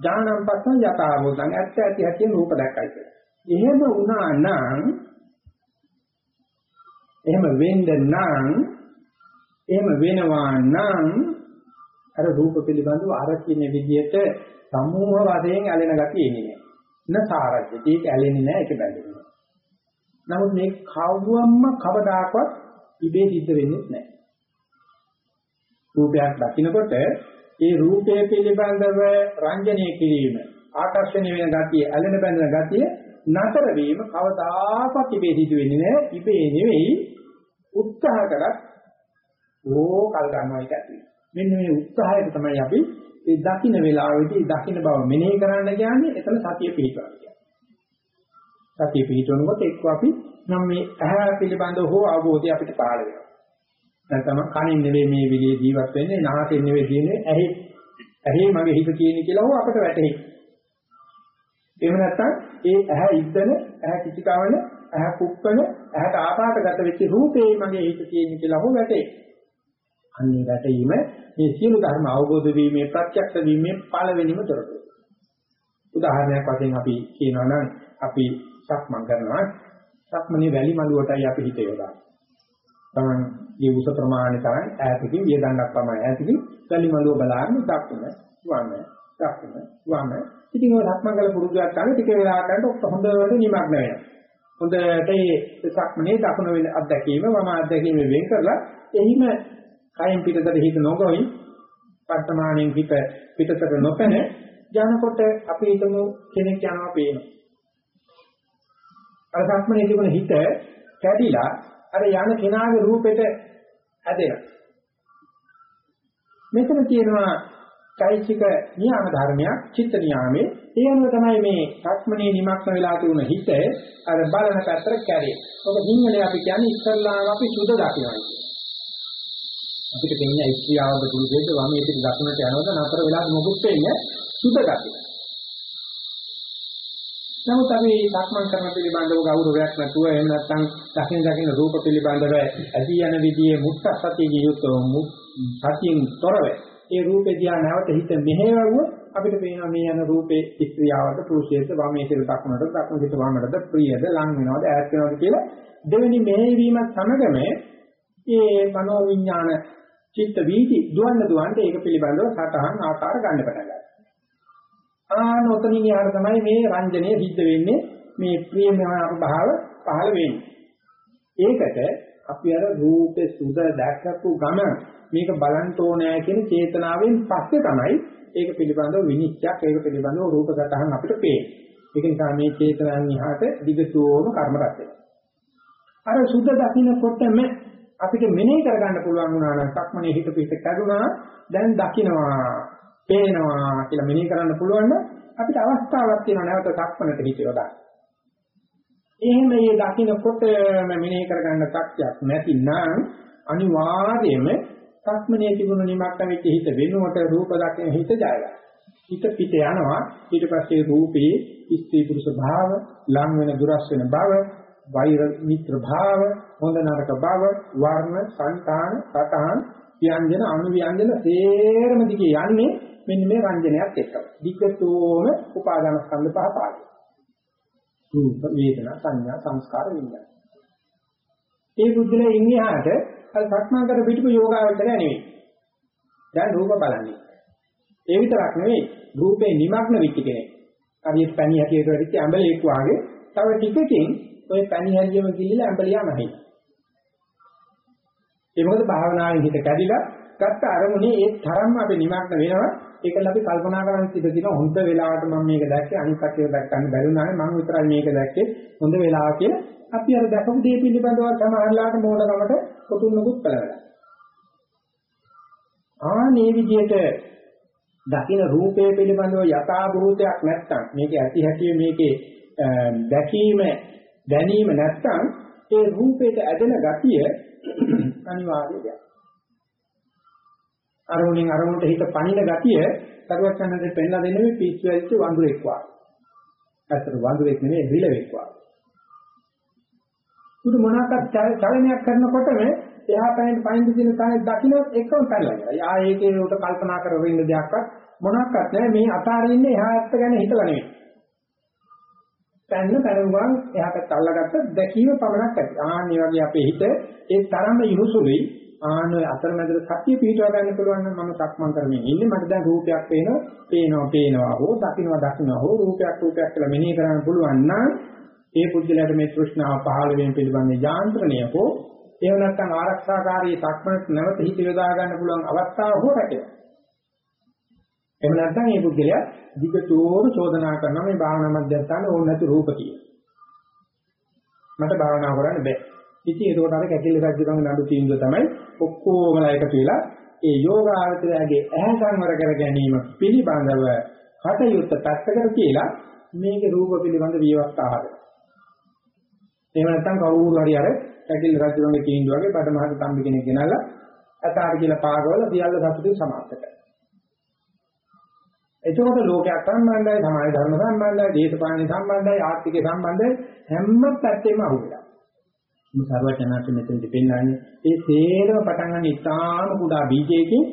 ඥානං පස්සං යථාභූතං ඇත්ත ඇති ඇති රූප දැක්කයි කියලා. එහෙම වුණා නම් එහෙම වෙන්න නම් එහෙම වෙනවා නම් අර රූප පිළිබඳව අර කියන විදිහට සමූහ වශයෙන් ඇලෙන ගතිය එන්නේ නැහැ. නසාරජ්‍ය. ඒක ඇලෙන්නේ නැහැ ඒක බැඳෙන්නේ. නමුත් මේ කවුරුවම්ම කවදාකවත් ඉබේ සිද්ධ වෙන්නේ නැහැ. රූපයක් දකිනකොට ඒ රූපය පිළිබඳව රංජනීය කිරීම, ආකර්ෂණීය වෙන ගතිය, ඇලෙන බැඳෙන ගතිය නතර වීම කවදාකවත් ඉබේ සිද්ධ වෙන්නේ නැහැ. ඉබේ නෙවෙයි උත්සාහ කරත් ඕ කල් ගන්නවා ඒක ඇති. මෙන්න මේ උත්සාහයට තමයි අපි ඒ දකින්න වෙලාවේදී දකින්න බව මෙනෙහි කරන්න කියන්නේ එතන සතිය පිහිටවන කියන්නේ. සතිය පිහිටවනකොට එක්ක අපි නම් මේ ඇහැ පිළිබඳව හෝ අවබෝධය අපිට පහළ වෙනවා. නැත්නම් කනින් නෙවෙයි මේ විදිහේ ජීවත් වෙන්නේ නාසයෙන් නෙවෙයි කියන්නේ ඇහි ඇහි මගේ හිත තියෙන කියලා හෝ අපට වැටහෙයි. එහෙම නැත්නම් ඒ ඇහැ ඉද්දන ඇහැ කිචිකවන ඇහැ කුප්පන ඇහැට ආපාතගත වෙච්ච රූපේ මගේ හිත තියෙන කියලා හෝ වැටේ. අන්නේ වැටීම මේ සියලු ධර්ම අවබෝධ වීමේ ප්‍රත්‍යක්ෂ වීමේ පළවෙනිම තොරතුරු. උදාහරණයක් වශයෙන් අපි කියනවා නම් අපි සක්මන් කරනවා සක්මනේ වැලි මළුවටයි අපි හිත යොදාන්නේ. තමන් මේ උස ප්‍රමාණය තරම් ඈතකින් වියදන්නක් පමණ ඈතකින් වැලි මළුව බලන්නේ දක්වන වම දක්වන වම ඉතින් ඔය සක්මන් කළ පුරුදුයක් ගන්න ටික වෙලාවක් යනකොට හොඳට නිමග්න වෙනවා. හොඳට ඒ සක්මනේ දකුණ වෙන අත්දැකීම වම අත්දැකීම වෙන් කරලා එහිම කයින් පිටතට හිත නොගොයි වර්තමානයෙන් හිත පිටතට නොපැන යනකොට අපි හිතමු කෙනෙක් යනවා පේනවා. අර සක්මනේ තිබුණ හිත කැඩිලා අර යන කෙනාගේ රූපෙට ඇදෙනවා. මෙතන තියෙනවා චෛසික නියම ධර්මයක් චිත්ත නියාමේ ඒ අනුව තමයි මේ සක්මනේ නිමක්න වෙලා තිබුණ හිත අර බලන පැත්තට කැරේ. ඔක සිංහලේ අපි කියන්නේ ඉස්සල්ලාම අපි සුද දකින්නයි. අපිට දෙන්නේ ඉස්ත්‍රියාවක දුරුදෙද්ද වමේ පිට දකුණට යනවද නතර වෙලා මොකුත් වෙන්නේ සුද ගතිය. නමුත් අපි සක්මන් කරන පිළිබඳව ගෞරවයක් නැතුව එහෙම නැත්නම් දකින දකින රූප පිළිබඳව ඇදී යන විදිහේ මුක්ත සතිය යුතුව සතියෙන් තොරව ඒ රූපේ දිහා නැවත හිත මෙහෙවුව අපිට පේනවා මේ යන රූපේ ස්ත්‍රියවට පුරුෂයෙක් වමේ සිට දක්නට දක්න සිට වමටද ප්‍රියද ලං වෙනවද ඈත් වෙනවද කියලා දෙවෙනි මෙහෙවීමත් සමගම ඒ මනෝ විඥාන චිත්ත වීති දුවන්න දුවන්න ඒක පිළිබඳව සටහන් ආකාර ගන්න පටන් ගන්නවා. ආනෝතනින් යාර තමයි මේ රංජනය සිද්ධ වෙන්නේ මේ ප්‍රියමනාප භාව පහළ වෙන්නේ. ඒකට අපි අර රූපේ සුද දැක්කපු ගම මේක බලන්න ඕනෑ කියන චේතනාවෙන් පස්සේ තමයි ඒක පිළිබඳව විනිශ්චයක් ඒක පිළිබඳව රූප සටහන් අපිට පේන්නේ. ඒක නිසා මේ චේතනාන් ඉහාට දිගටම කර්ම රැස් වෙනවා. අර සුද්ධ දකින්නකොටම අපිට මෙනෙහි කරගන්න පුළුවන් වුණා නම් සක්මනේ හිත පිට කැඩුනා දැන් දකින්නවා පේනවා කියලා මෙනෙහි කරන්න පුළුවන් නම් අපිට අවස්ථාවක් තියෙනවා නැවත සක්මනට හිත යොදා. එහෙම මේ දකින්නකොට මෙනෙහි කරගන්න ශක්තියක් නැතිනම් අනිවාර්යයෙන්ම සක්මනේ තිබුණු නිමක්ක වෙච්ච හිත වෙනුවට රූප දකින හිත ජයගන්නවා. හිත පිට යනවා ඊට පස්සේ රූපේ ස්ත්‍රී පුරුෂ භාව ලං වෙන දුරස් වෙන බව වෛර මිත්‍ර භාව හොඳ නරක බව වර්ණ සංකාන සතහන් ව්‍යංජන අනු ව්‍යංජන සේරම දිගේ යන්නේ මෙන්න මේ රංජනයත් එක්ක. විකතෝම උපාදාන ස්කන්ධ පහ පාඩේ. රූප වේදනා සංඥා සංස්කාර විඤ්ඤාණ. ඒ බුද්ධලේ ඉන්නහට අර සක්මන් කර පිටු යෝගාවචරය නෙවෙයි. දැන් රූප බලන්නේ. ඒ විතරක් නෙවෙයි රූපේ නිමග්න වෙච්ච කෙනෙක්. හරියට පැණි හැටියට වැඩිච්ච ඇඹලෙක් වාගේ තව ටිකකින් ඔය පැණි හැලියම ගිහිල්ලා ඇඹලියා නැහැ. ඒ මොකද භාවනාවෙන් හිත කැඩිලා ගත්ත අරමුණේ ඒ තරම්ම අපි නිමග්න වෙනවා. ඒකල අපි කල්පනා කරන් ඉඳ දින හොඳ වෙලාවට මම මේක දැක්කේ අනිත් කටිය දැක්කන්න බැරි වුණානේ මම විතරයි මේක දැක්කේ හොඳ වෙලාව කියලා අපි අර දැකපු දේ පිළිබඳව සමහරලාට මොඩකමට කොතුන්නකුත් කළා. ආනේ විදිහට දකින්න රූපය පිළිබඳව යථා භූතයක් නැත්තම් මේකේ ඇති හැටි මේකේ දැකීම දැනීම නැත්තම් ඒ රූපයට ඇදෙන ගතිය අනිවාර්ය දෙයක්. අරමුණෙන් අරමුණට හිත පණින ගතිය සරුවචනන්දේ පෙන්ලා දෙන්නේ මේ පිස්සු ඇවිත් වඳුරෙක් වගේ. ඇත්තට වඳුරෙක් නෙමෙයි රිලෙක් වගේ. උඩ මොනවාක්වත් චලනයක් කරනකොටම එහා පැයෙන් පයින් දින තානේ දකින්නත් එකම පැනලා යනවා. ආ ඒකේ උට කල්පනා කරගෙන ඉන්න දෙයක්වත් මොනවාක්වත් නැහැ. මේ අතාරින් ඉන්නේ එහා ඇත්ත ගැන හිතලා නෙමෙයි. පැන්න පැනුවන් එහා පැත්ත අල්ලගත්ත දැකීම පමණක් ඇති. ආන්නේ වගේ අපේ හිත ඒ තරම්ම යොහුසුලුයි ආන අතරමැද සත්‍ය පිටව ගන්න පුළුවන් නම් මම සක්මන් කරමින් ඉන්නේ. මට දැන් රූපයක් පේනවා. පේනවා පේනවා හෝ දකින්නවා දකින්නවා හෝ රූපයක් රූපයක් කියලා මෙනෙහි කරන්න පුළුවන් නම් ඒ පුද්ගලයාට මේ තෘෂ්ණාව පහළ වීම පිළිබඳ යාන්ත්‍රණය හෝ එහෙම නැත්නම් ආරක්ෂාකාරී සක්මනට නැවත හිත යොදා ගන්න පුළුවන් අවස්ථාව හෝ රැකෙනවා. එහෙම නැත්නම් මේ පුද්ගලයා දිගටම චෝදනා කරනවා මේ භාවනා මධ්‍යස්ථාන ඕන නැති රූප කියලා මට භාවනා කරන්න බෑ ඉතින් ඒකට අර කැකිලි රජුගම නඩු තීන්දුව තමයි ඔක්කොමලා එකතු වෙලා ඒ යෝගාවචරයේ ඇහැ සංවර කර ගැනීම පිළිබඳව කටයුත්ත පැත්තකට කියලා මේකේ රූප පිළිබඳ විවස්ථාහද. එහෙම නැත්නම් කවුරු හරි අර කැකිල් රජුගේ තීන්දුව වගේ බඩමහත් තම්බි කෙනෙක් ගෙනල්ලා අතාර කියලා පාගවල සියල්ල සතුටින් සමාප්ත කරනවා. එතකොට ලෝකයක් සම්බන්ධයි, සමාජ ධර්ම සම්බන්ධයි, දේශපාලන සම්බන්ධයි, ආර්ථික සම්බන්ධයි හැම පැත්තෙම අහුවෙලා. මේ සර්වඥාන්සේ මෙතෙන්දි පෙන්නන්නේ ඒ සේරම පටන් ගන්න ඉතාම කුඩා බීජයකින්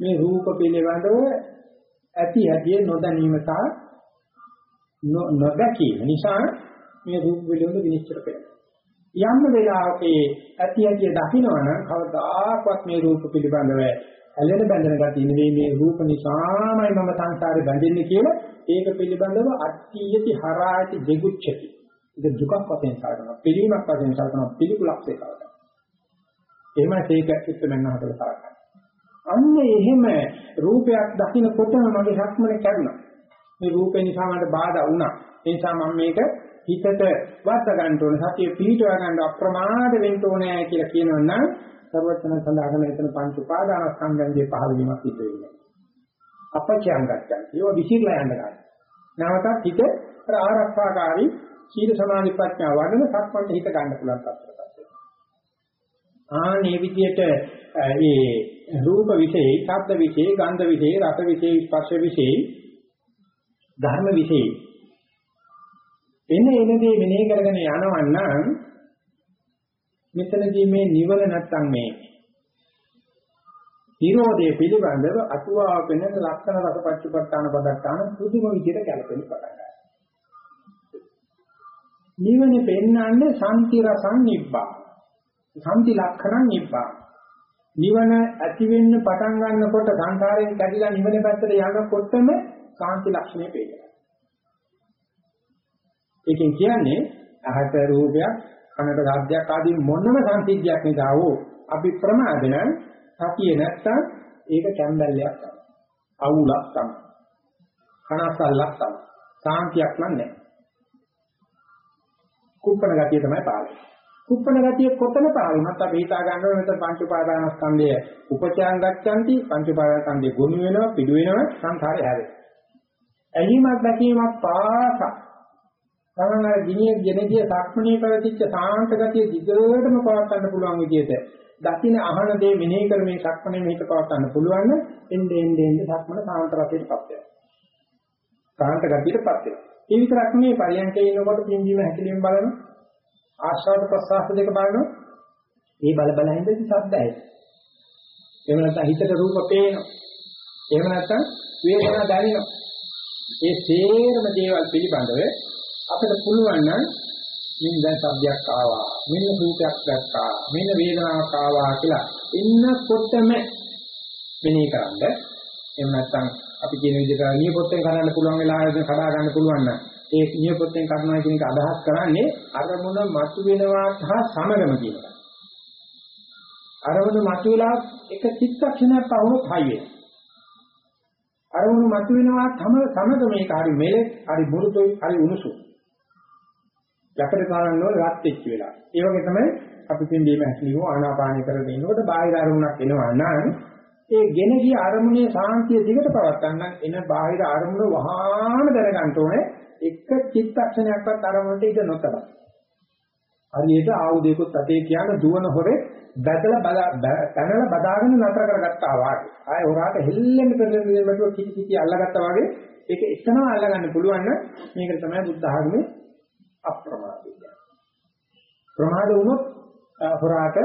මේ රූප පිළිබඳව ඇති ඇති නොදැනීම සහ නොදැකීම නිසා මේ රූප පිළිබඳ විනිශ්චය කරනවා. යම් වෙලාවක ඇති ඇති දකින්නවනම් කවදාකවත් මේ රූප පිළිබඳව ඇලෙන බැඳෙන ගතිය නෙවෙයි මේ රූප නිසාමයි මම සංසාරේ බැඳෙන්නේ කියලා ඒක පිළිබඳව අට්ඨියති හරායති දෙගුච්ඡති. ඒක දුකක් වශයෙන් සාකරනවා පිළිමක් වශයෙන් සාකරනවා පිළිකුලක් ඒකවට එහෙමයි ඒක ඉස්සෙල්ලා හදලා සාකරනවා අන්න එහෙම රූපයක් දකින්නකොටම මගේ සක්මනේ කරුණා මේ රූපේ නිසා මට බාධා වුණා. ඒ නිසා මම මේක හිතට වත් ගන්න ඕනේ සතිය පිහිටව ගන්න අප්‍රමාද වෙන්න ඕනේ කියලා කියනවනම් සර්වචන සඳහන් එතන පංච උපාදානස්කන්ධයන්ගේ පහළ වීමක් සිදු වෙනවා. අපචයන් ගන්න. ඒවා විසිරලා යන්න ගන්න. නැවතත් හිත ආරක්ෂාකාරී සීල සමාධි ප්‍රඥා වඩන සක්මන්ට හිත ගන්න පුළුවන් තත්ත්වයකට වෙනවා. ආනේ විදියට ඒ රූප විශේෂ, ශබ්ද විශේෂ, ගන්ධ විශේෂ, රස විශේෂ, ස්පර්ශ විශේෂ, ධර්ම විශේෂ එන එනදී මෙනෙහි කරගෙන යනවන්නම් මෙතනදී මේ නිවන නැත්තම් මේ නිරෝධයේ පිළිබඳව අතුවා වෙන ලක්ෂණ රසපච්චපට්ඨාන පදත්තාන පුදුම විදිහට කැලපෙන්න පටන් ගන්නවා. නිවන පෙන්වන්නේ සම්ති රසං නිබ්බාන. සම්ති ලක්ෂණං නිබ්බාන. නිවන ඇති වෙන්න පටන් ගන්නකොට සංසාරයෙන් කැඩිලා නිවන පැත්තට යනකොටම කාන්ති ලක්ෂණය පේනවා. ඒකෙන් කියන්නේ අහත රූපයක් කනට ශබ්දයක් ආදී මොනම සංසිද්ධියක් නිසා හෝ අපි ප්‍රමාද නම් සතිය නැත්තම් ඒක කැම්බැල්ලයක් තමයි. අවුලක් තමයි. කනස්සල්ලක් තමයි. සාන්තියක් නෑ. කුප්පණ ගතිය තමයි පාලනය. කුප්පණ ගතිය කොතන පාලුණත් අපි හිතා ගන්නවා මෙතන පංච උපාදානස්කන්ධය උපචාන් ගච්ඡanti පංච උපාදානස්කන්ධය ගොනු වෙනවා පිටු වෙනවා සංඛාරය හැදෙනවා. ඇලීමක් දැකීමක් පාසා තමන් අර ගිනිය ගෙනගිය සක්මණේ පැවතිච්ච සාන්ත ගතිය දිගටම පවත්වන්න පුළුවන් විදිහට දකින්න අහන දේ මෙනෙහි කර මේ සක්මණේ මේක පවත්වන්න පුළුවන් නම් එnde ende ende සක්මණ සාන්ත රසයටපත් වෙනවා. සාන්ත ගතියටපත් වෙනවා. ඒ විතරක් නෙවෙයි පරියන්කේ ඉන්නකොට පින්දීම හැකලීම බලන ආස්වාද ප්‍රසආස දෙක බලනවා. ඒ බල බල හින්දා ශබ්ද ඇහෙයි. එහෙම නැත්නම් හිතට රූප පේනවා. එහෙම නැත්නම් වේදනා දැනෙනවා. ඒ සේරම දේවල් පිළිබඳව අපිට පුළුවන් නම් මෙන්න දැන් සබ්දයක් ආවා මෙන්න රූපයක් දැක්කා මෙන්න වේදනාවක් ආවා කියලා ඉන්නකොටම මෙනෙහි කරන්න. එහෙම නැත්නම් අපි කියන විදිහට නියපොත්තෙන් කරන්න පුළුවන් වෙලාවෙදී කඩා ගන්න පුළුවන් නම් ඒ නියපොත්තෙන් කරනවා කියන එක අදහස් කරන්නේ අරමුණ මතු වෙනවා සහ සමගම කියනවා අරමුණ මතු වෙලා එක චිත්තක්ෂණයක් පවුනොත් හයි වෙනවා. අරමුණ මතු වෙනවා තම සමග මේක හරි මෙලෙක් හරි මුරුතුයි හරි උණුසුයි යකඩ කාරන්න ඕන රත් වෙච්ච වෙලාව. ඒ වගේ තමයි අපි පින්දීම හැකිලිව ආනාපානය කරගෙන ඉන්නකොට බාහිර අරමුණක් එනවා නම් ඒ ගෙන ගිය අරමුණේ සාන්තිය දිගට පවත්වන්න එන බාහිර අරමුණ වහාම දැනගන්න ඕනේ එක චිත්තක්ෂණයක්වත් අරමුණට ඉඳ නොතබ. හරියට ආයුධයකොත් අතේ කියන දුවන හොරේ බදලා බදා තනලා බදාගෙන නතර කරගත්තා වාගේ. ආය හොරාට හෙල්ලෙන්න පෙරලෙන්න දෙන්නට කිසි කිසි අල්ලගත්තා වාගේ ඒක එතනම අල්ලගන්න පුළුවන් නම් මේකට තමයි බුද්ධ ආගමේ අප්‍රමාදී කියන්නේ. ප්‍රමාද වුණොත් හොරාට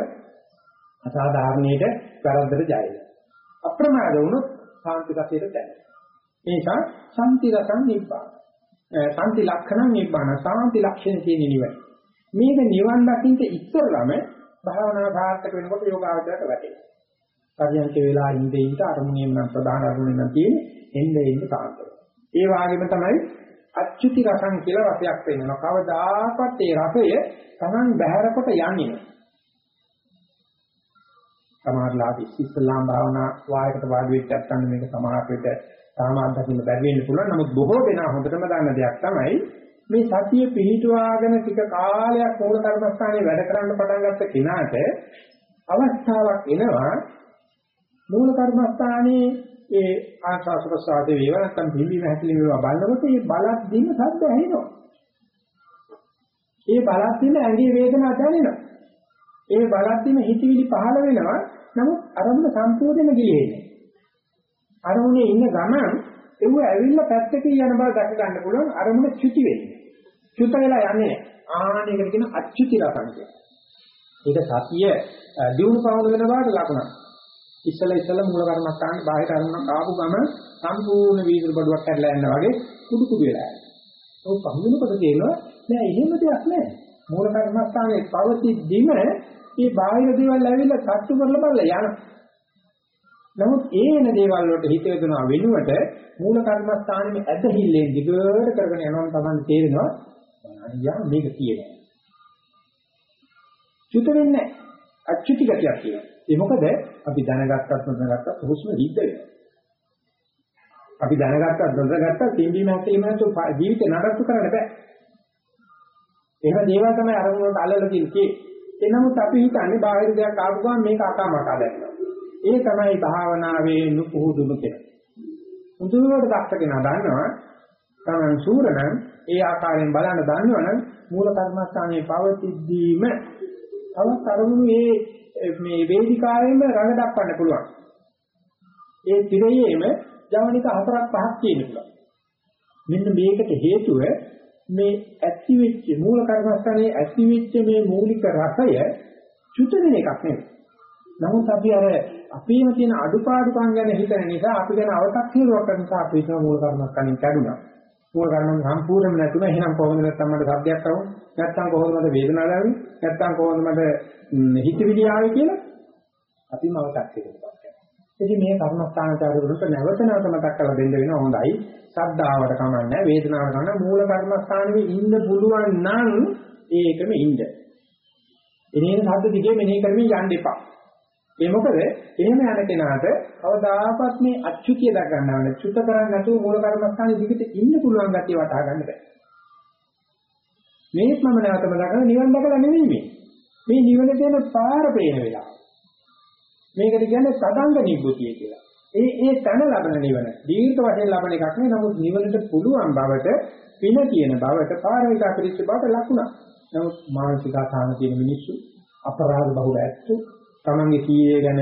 අසාධාරණයට වැරද්දට ජයයි. අප්‍රමාද වුණොත් සාන්ති රසයට දැනෙනවා. ඒ නිසා සම්ති රසං නිබ්බාන. සම්ති ලක්ෂණ නිබ්බාන සාන්ති ලක්ෂණ කියන නිවන. මේක නිවන් දකින්න ඉස්සරළම භාවනා සාර්ථක වෙනකොට යෝගාවචරයට වැටෙනවා. පරියන්ක වෙලා ඉඳේ ඉඳ අරමුණේම නම් ප්‍රධාන අරමුණේ නම් තියෙන්නේ එන්නේ එන්නේ සාන්තව. ඒ වගේම තමයි අච්චුති රසං කියලා රසයක් වෙනවා. කවදාකවත් ඒ රසය Taman බහැරකොට යන්නේ නැහැ. සමහරලාට ඉස්ලාම් භාවනා වායකට වාඩි වෙච්ච නැත්නම් මේක සමහර විට සාමාන්‍ය දකින්න බැරි වෙන්න පුළුවන්. නමුත් බොහෝ දෙනා හොඳටම දන්න දෙයක් තමයි මේ සතිය පිහිටුවාගෙන ටික කාලයක් මූල කර්මස්ථානයේ වැඩ කරන්න පටන් ගත්ත කෙනාට අවස්ථාවක් එනවා මූල කර්මස්ථානයේ ඒ ආස්වාස ප්‍රසආද වේවා නැත්නම් බිම්බි මහතිලි වේවා බලනකොට මේ බලක් දින්න සද්ද ඇහෙනවා. ඒ බලක් දින්න ඇඟේ වේදනාවක් දැනෙනවා. ඒ බලක් දින්න හිතවිලි පහළ වෙනවා. නමුත් අරමුණ සම්පූර්ණයෙන්ම ගිලෙන්නේ. අරමුණේ ඉන්න ගමන් ඒව ඇවිල්ලා පැත්තක යන බව දැක ගන්න පුළුවන් අරමුණ චුති වෙන්නේ. චුත වෙලා යන්නේ නැහැ. ආනයකට කියන අච්චුති රසං කියන. ඒක සතිය දියුණු පවුණු වෙන බවට ලකුණක්. ඉස්සලා ඉස්සලා මූල කර්මස්ථානේ බාහිර අරමුණක් ආපු ගම සම්පූර්ණ වීදුරු බඩුවක් හැදලා යනවා වගේ කුඩු කුඩු වෙලා යනවා. ඔව් පහුවෙනකොට තේනවා නෑ එහෙම දෙයක් නෑ. මූල කර්මස්ථානේ පවතිද්දිම මේ බාහිර දේවල් ඇවිල්ලා සත්තු කරලා බලලා යනවා. නමුත් ඒ වෙන දේවල් වලට හිත යොදනවා වෙනුවට මූල කර්මස්ථානයේ ඇදහිල්ලෙන් දිගට කරගෙන යනවා තමයි තේරෙනවා. අයියා මේක තියෙනවා. චුත වෙන්නේ අච්චුති ගතියක් තියෙනවා. ඒ මොකද අපි දැනගත්තත් නොදැනගත්තත් හුස්ම හිද්ද වෙනවා. අපි දැනගත්තත් නොදැනගත්තත් තින්දීම හැකීම නැතු ජීවිතේ නඩත්තු කරන්න බෑ. එහෙම දේවල් තමයි අරමුණට අල්ලලා තියෙන්නේ. එනමුත් අපි හිතන්නේ බාහිර දෙයක් ආපු ගමන් මේක අකාමකා දැනෙනවා. ඒ තමයි භාවනාවේ නුපුහුදුම කියලා. මුදුවට දක්ෂ කෙනා දන්නවා තමන් සූරනම් ඒ ආකාරයෙන් බලන්න දන්නවනම් මූල කර්මස්ථානයේ පවතිද්දීම තවත් අරමුණු මේ මේ වේදිකාවෙම රඟ දක්වන්න පුළුවන්. ඒ තිරයේම ජවනික හතරක් පහක් තියෙන්න පුළුවන්. මෙන්න මේකට හේතුව මේ ඇති වෙච්ච මූල කර්මස්ථානයේ ඇති වෙච්ච මේ මූලික රසය චුත වෙන එකක් නෙවෙයි. නමුත් අපි අර අපේම තියෙන අඩුපාඩුකම් ගැන හිතන නිසා අපි ගැන අව탁සිරුවක් කරන නිසා අපි හිතන මූල කර්මස්ථානින් කැඩුනා. මූල කර්මයන් සම්පූර්ණයෙන්ම නැතුණා. එහෙනම් කොහොමද නැත්තම් මට සබ්දයක් ආවොත්? නැත්තම් කොහොමද මට වේදනාවක් ආවේ? නැත්තම් කොහොමද මට හිතවිලි ආවේ කියලා අපිම අව탁සිරුවක් කරනවා. ඉතින් මේ කර්මස්ථානචාරවලට නැවත නැවත මතක් කරලා දෙන්න වෙනවා හොඳයි. ශබ්දාවට කමන්නේ වේදනාවට කමන්නේ මූල කර්මස්ථානෙ ඉන්න පුළුවන් නම් ඒකම ඉන්න. එනේන සද්ද දිගේ මෙනෙහි කරමින් යන්න එපා. ඒ මොකද එහෙම යන කෙනාට කවදාකවත් මේ අච්චුතිය දක් ගන්නව නේ. චුත කරන්නේ නැතුව මූල කර්මස්ථානයේ දිගට ඉන්න පුළුවන් ගැතිය වටහා ගන්න බෑ. මේත් මම නැවතම දකින නිවන් දැකලා නෙමෙයි මේ. මේ නිවන දෙන පාර පේන වෙලාව. මේකට කියන්නේ සදංග නිබ්බුතිය කියලා. ඒ ඒ තන ලබන නිවන. දීර්ඝ වශයෙන් ලබන එකක් නෙවෙයි. නමුත් නිවනට පුළුවන් බවට පින තියෙන බවට පාරමිතා පිළිච්ච බවට ලකුණක්. නමුත් මානසික ආසාන තියෙන මිනිස්සු අපරාධ බහුල ඇත්තෝ තමන්ගේ කීයේ ගැන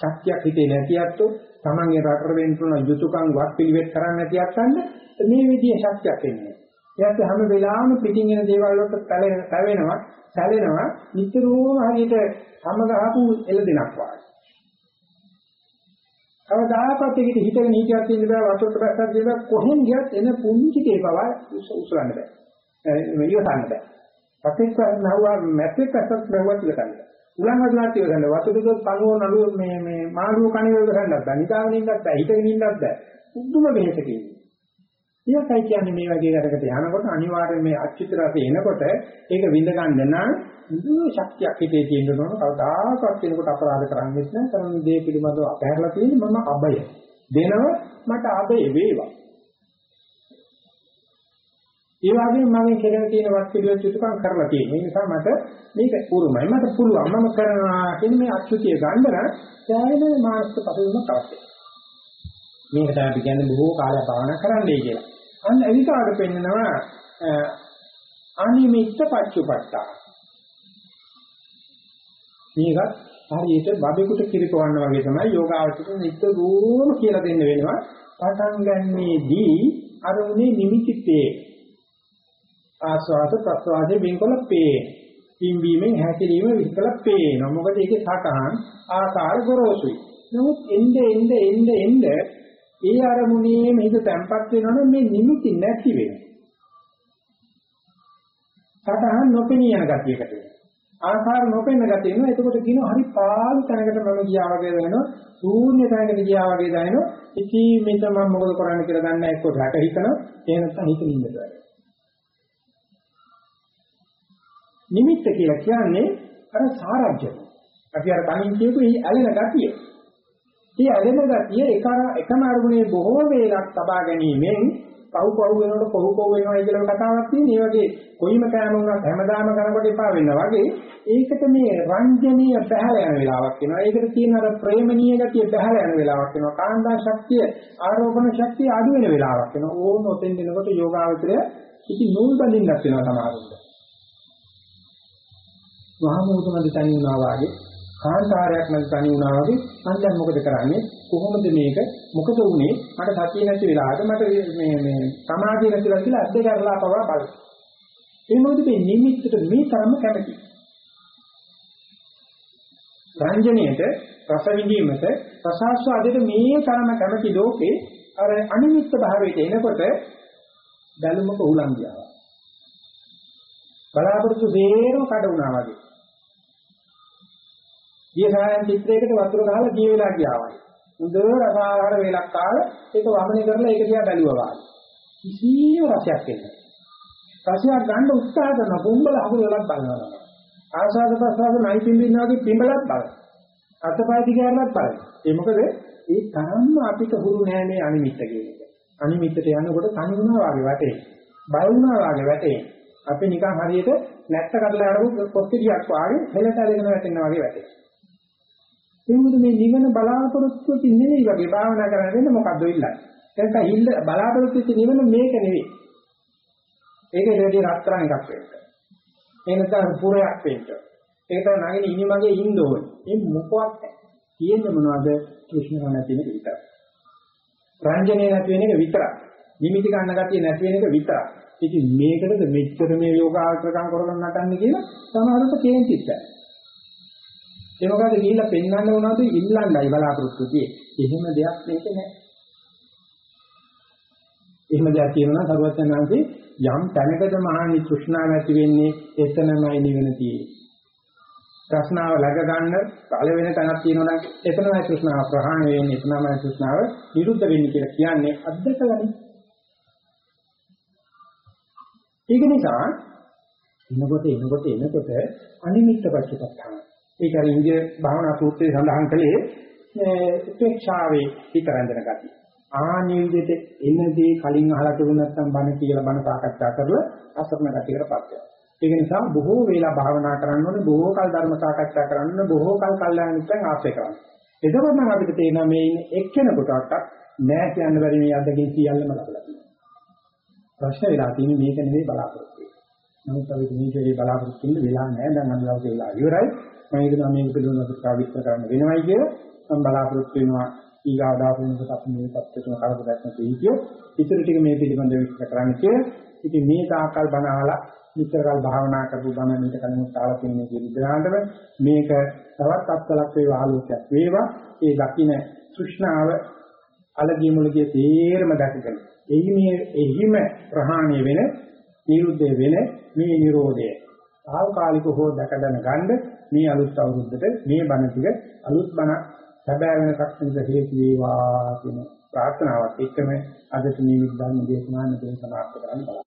ශක්තියක් හිතේ නැති අත්තු තමන්ගේ රටර වෙන්න උන යුතුයකම් වත් පිළිවෙත් කරන්න නැති අත්තන්න මේ විදිහේ ශක්තියක් එන්නේ. එයාට හැම වෙලාවෙම පිටින් එන දේවල් වලට පැවෙනවා, සැලෙනවා, නිතරම හරියට සමගහපු එළදෙනක් වගේ. කවදාකවත් ඒකට හිතගෙන හිටියක් තියෙන බෑ වතුරට බැස්සක් දෙලා කොහෙන් ගියත් එන පුංචි තේපව උසුලන්න බෑ. ඉවසන්න බෑ. පස්සේ නහුවා මැට්‍රික් අසස් බැලුවත් ඉවසන්න බෑ. උලන් වදනාත් ඉවසන්න වතුර දුක් කනුව නළුව මේ මේ මාළුව කණේ ඉවසන්නත් බෑ. නිදාගෙන ඉන්නත් බෑ. හිතගෙන ඉන්නත් බෑ. උද්දුම වෙහෙසකින්. ඒකයි කියන්නේ මේ වගේ වැඩකට යනකොට අනිවාර්යයෙන් මේ අච්චිත රසය එනකොට ඒක විඳ ගන්න නම් මුළු ශක්තියක් හිතේ තියෙන්න ඕන කවදාකවත් කෙනෙකුට අපරාධ කරන්නේ නැහැ කරන දේ පිළිබඳව අපහැරලා තියෙන්නේ මම අබය දෙනව මට අබය වේවා ඒ වගේම මම කෙරෙන තියෙන වත් පිළිවෙත් යුතුයකම් කරලා තියෙනවා. ඒ නිසා මට මේක උරුමයි. මට පුළුවන්. මම කරනවා කියන මේ අච්චුතිය ගන්න නම් සෑහෙන මානසික පසුබිමක් අවශ්‍යයි. මේක තමයි අපි කියන්නේ බොහෝ කාලයක් භාවනා කරන්නයි කියලා. අන්න එවිකාට පෙන්නනවා අනිමිත්ත පච්චුපට්ඨා. මේක හරියට බබෙකුට කිරිපවන්න වගේ තමයි යෝගාවචර නිතරම කියලා දෙන්න වෙනවා. පටන් ගන්නේදී අර උනේ නිමිතිතේ ආස්වාද ප්‍රස්වාදයේ වෙන්කොල පේන. පිම්බීමෙන් හැකිරීම විකල පේන. මොකද ඒකේ සටහන් ආකාර ගොරෝසුයි. නමුත් එnde එnde එnde එnde ඒ අරමුණේ මේක තැම්පත් වෙනවනම් මේ නිමිති නැති වෙනවා. සටහන් නොපෙනී යන ගතියකට වෙනවා. ආකාර නොපෙනෙන ගතිය එනවා. එතකොට කියනවා හරි පාළු තැනකට මම ගියා වගේ දැනෙනවා. ශූන්‍ය තැනකට ගියා වගේ දැනෙනවා. ඉතින් මෙතන මම මොකද කරන්න කියලා දන්නේ නැහැ. එක්ක රැට හිතනවා. එහෙම නැත්නම් හිතින් ඉන්නද නිමිත්ත කියලා කියන්නේ අර සාරජ්‍ය. අපි අර කලින් කියපු මේ ඇලෙන ගතිය. මේ ඇලෙන ගතිය එක එකම අරමුණේ බොහෝ වේලක් තබා ගැනීමෙන් පව් පව් වෙනකොට කොහො කොහො වෙනවා කියලා කතාවක් තියෙන. ඒ වගේ කොයිම කෑම වුණත් හැමදාම කරනකොට එපා වෙනවා වගේ ඒකට මේ රංජනීය බහැල යන වෙලාවක් වෙනවා. ඒකට තියෙන අර ප්‍රේමණීය ගතිය බහැල යන වෙලාවක් වෙනවා. කාන්දා ශක්තිය ආරෝපණ ශක්තිය අඩු වෙන වෙලාවක් වෙනවා. ඕන ඔතෙන් දෙනකොට යෝගාවචරය ඉති නූල් බඳින්නත් වෙනවා සමහරවිට. වහමෝතමද තනි වුණා වාගේ කාන්තාරයක් නැති තනි වුණා වගේ මම දැන් මොකද කරන්නේ? කොහොමද මේක? මොකද වුනේ? මට සතිය නැති වෙලාවට මට මේ මේ සමාධිය නැතිලා කියලා අද්ද කරලා පවා බලන්න ඒ මොකද මේ නිමිත්තට මේ තරම කැමති? රංජනයේට රස විඳීමට රසාස්වාදයට මේ තරම කැමති ලෝකේ අර අනිමිත්ත භාවයට එනකොට බැලුමක උලන් ගියා බලාපොරොත්තු දෙේරම කඩ වුණා වගේ. දියසායන් චිත්‍රයකට වතුර ගහලා දිය වෙලා ගියා වගේ. හොඳ රසාහාර වේලක් කාලා ඒක වමනේ කරලා ඒක දිහා බැලුවා වගේ. කිසිම රසයක් එන්නේ නැහැ. රසයක් ගන්න උත්සාහ කරන බොම්බල අහුල වලක් බලනවා. ආසාද ප්‍රසාද නයි පිම්බින්නා වගේ පිම්බලක් බලන. අතපය දිගාරලක් බලන. ඒ මොකද ඒ තරම්ම අපිට හුරු නෑ මේ අනිමිත්ත කියන එක. අනිමිත්තට යනකොට තනි වුණා වගේ වැටේ. බය වුණා වගේ වැටේ. අපි නිකන් හරියට නැත්ත කඩලා යනකොට කොස්තිරියක් වාගේ හෙලට අරගෙන වැටෙනවා වගේ වැටේ. එමුද මේ නිවන බලාපොරොත්තු වෙති නෙවෙයි වගේ භාවනා කරන්න වෙන්නේ මොකද්ද ඉල්ලන්නේ. එතන හිල්ල බලාපොරොත්තු වෙති නිවන මේක නෙවෙයි. ඒකේ දෙවියන් රත්තරන් එකක් වෙන්න. ඒ නැත්නම් පුරයක් වෙන්න. ඒක තමයි නගින ඉනි මගේ ඉන්න ඕනේ. මේ මොකවත් තියෙන්නේ මොනවද? කෘෂ්ණ නැති වෙන එක විතරයි. රංජනේ නැති වෙන එක විතරයි. නිමිති ගන්න ගැතිය නැති වෙන එක විතරයි. ඉතින් මේකටද මෙච්චර මේ යෝගාචරකම් කරගෙන නටන්නේ කියලා සමහරවිට කේන්තිස්සයි. ඒ මොකද ගිහිල්ලා පෙන්වන්න උනනද ඉල්ලන්නයි බලාපොරොත්තු තියෙන්නේ. එහෙම දෙයක් මේක නෑ. එහෙම දෙයක් තියෙනවා සරුවචනාංශේ යම් තැනකද මහානි තෘෂ්ණාව ඇති වෙන්නේ එතනමයි නිවන තියෙන්නේ. ප්‍රශ්නාව läග ගන්න පළ වෙන තැනක් තියෙනවා නම් එතනමයි තෘෂ්ණාව ප්‍රහාණය වෙන්නේ එතනමයි තෘෂ්ණාව නිරුද්ධ වෙන්නේ කියලා කියන්නේ අද්දකලනේ. ඒක නිසා එනකොට එනකොට එනකොට අනිමිත්ත පච්චපත්තාන ඒක අර ඉන්දිය භාවනා සූත්‍රයේ සඳහන් කළේ උපේක්ෂාවේ හිතරඳන ගතිය. ආනේ විදිහට එනදී කලින් අහලා තිබුණ නැත්නම් බණ කියලා බණ සාකච්ඡා කරලා අසරණ ගතියකටපත් වෙනවා. ඒක නිසා බොහෝ වේලා භාවනා කරන්න ඕනේ, බොහෝ කල් ධර්ම සාකච්ඡා කරන්න ඕනේ, බොහෝ කල් කල්යාණ මිත්‍රයන් ආශ්‍රය කරන්න. එතකොට නම් අපිට තේරෙනවා මේ ඉන්නේ එක්කෙනෙකුටවත් නෑ කියන්න බැරි මේ අදකින් සියල්ලම ලබලා තියෙනවා. ප්‍රශ්න වෙලා තියෙන්නේ මේක නෙවෙයි බලාපොරොත්තු වෙන්නේ. නමුත් අපි මේකේ බලාපොරොත්තු වෙන්න වෙලා නෑ දැන් අද දවසේ වෙලා ඉවරයි. මම හිතනවා මේක පිළිබඳව විස්තර කරන්න වෙනවයි කියලා මම බලාපොරොත්තු වෙනවා. ඊගා දාපුනකට අපි මේ පැත්තටම කරපොදක් නැති හිතියෝ ඉතුරු ටික මේ පිළිබඳව විස්තර කරන්න කියලා. ඉතින් මේ තාකල් බණාලා විතරකල් භාවනා කරපු බණ මේක කලින් තාල තියෙන කියන විදිහටම මේක තවත් අත්කලක් වේවා ආලෝකයක් වේවා. ඒ දකින්න තෘෂ්ණාව අලගිය මුලගේ තේරම දැකගෙන එහි මේ එහිම ප්‍රහාණය වෙන නිරුද්ධ වෙන මේ Nirodha తాවකාලික හෝ දැකගෙන ගන්න මේ අලුත් අවුරුද්දට මේ බණ ටික අලුත් බණ සැබෑ වෙනසක් වෙනද හේතු වේවා කියන ප්‍රාර්ථනාවත් එක්කම අදට නිමිත් ධර්ම දේශනාව මෙතන සමාප්ත කරන්න බලන්න.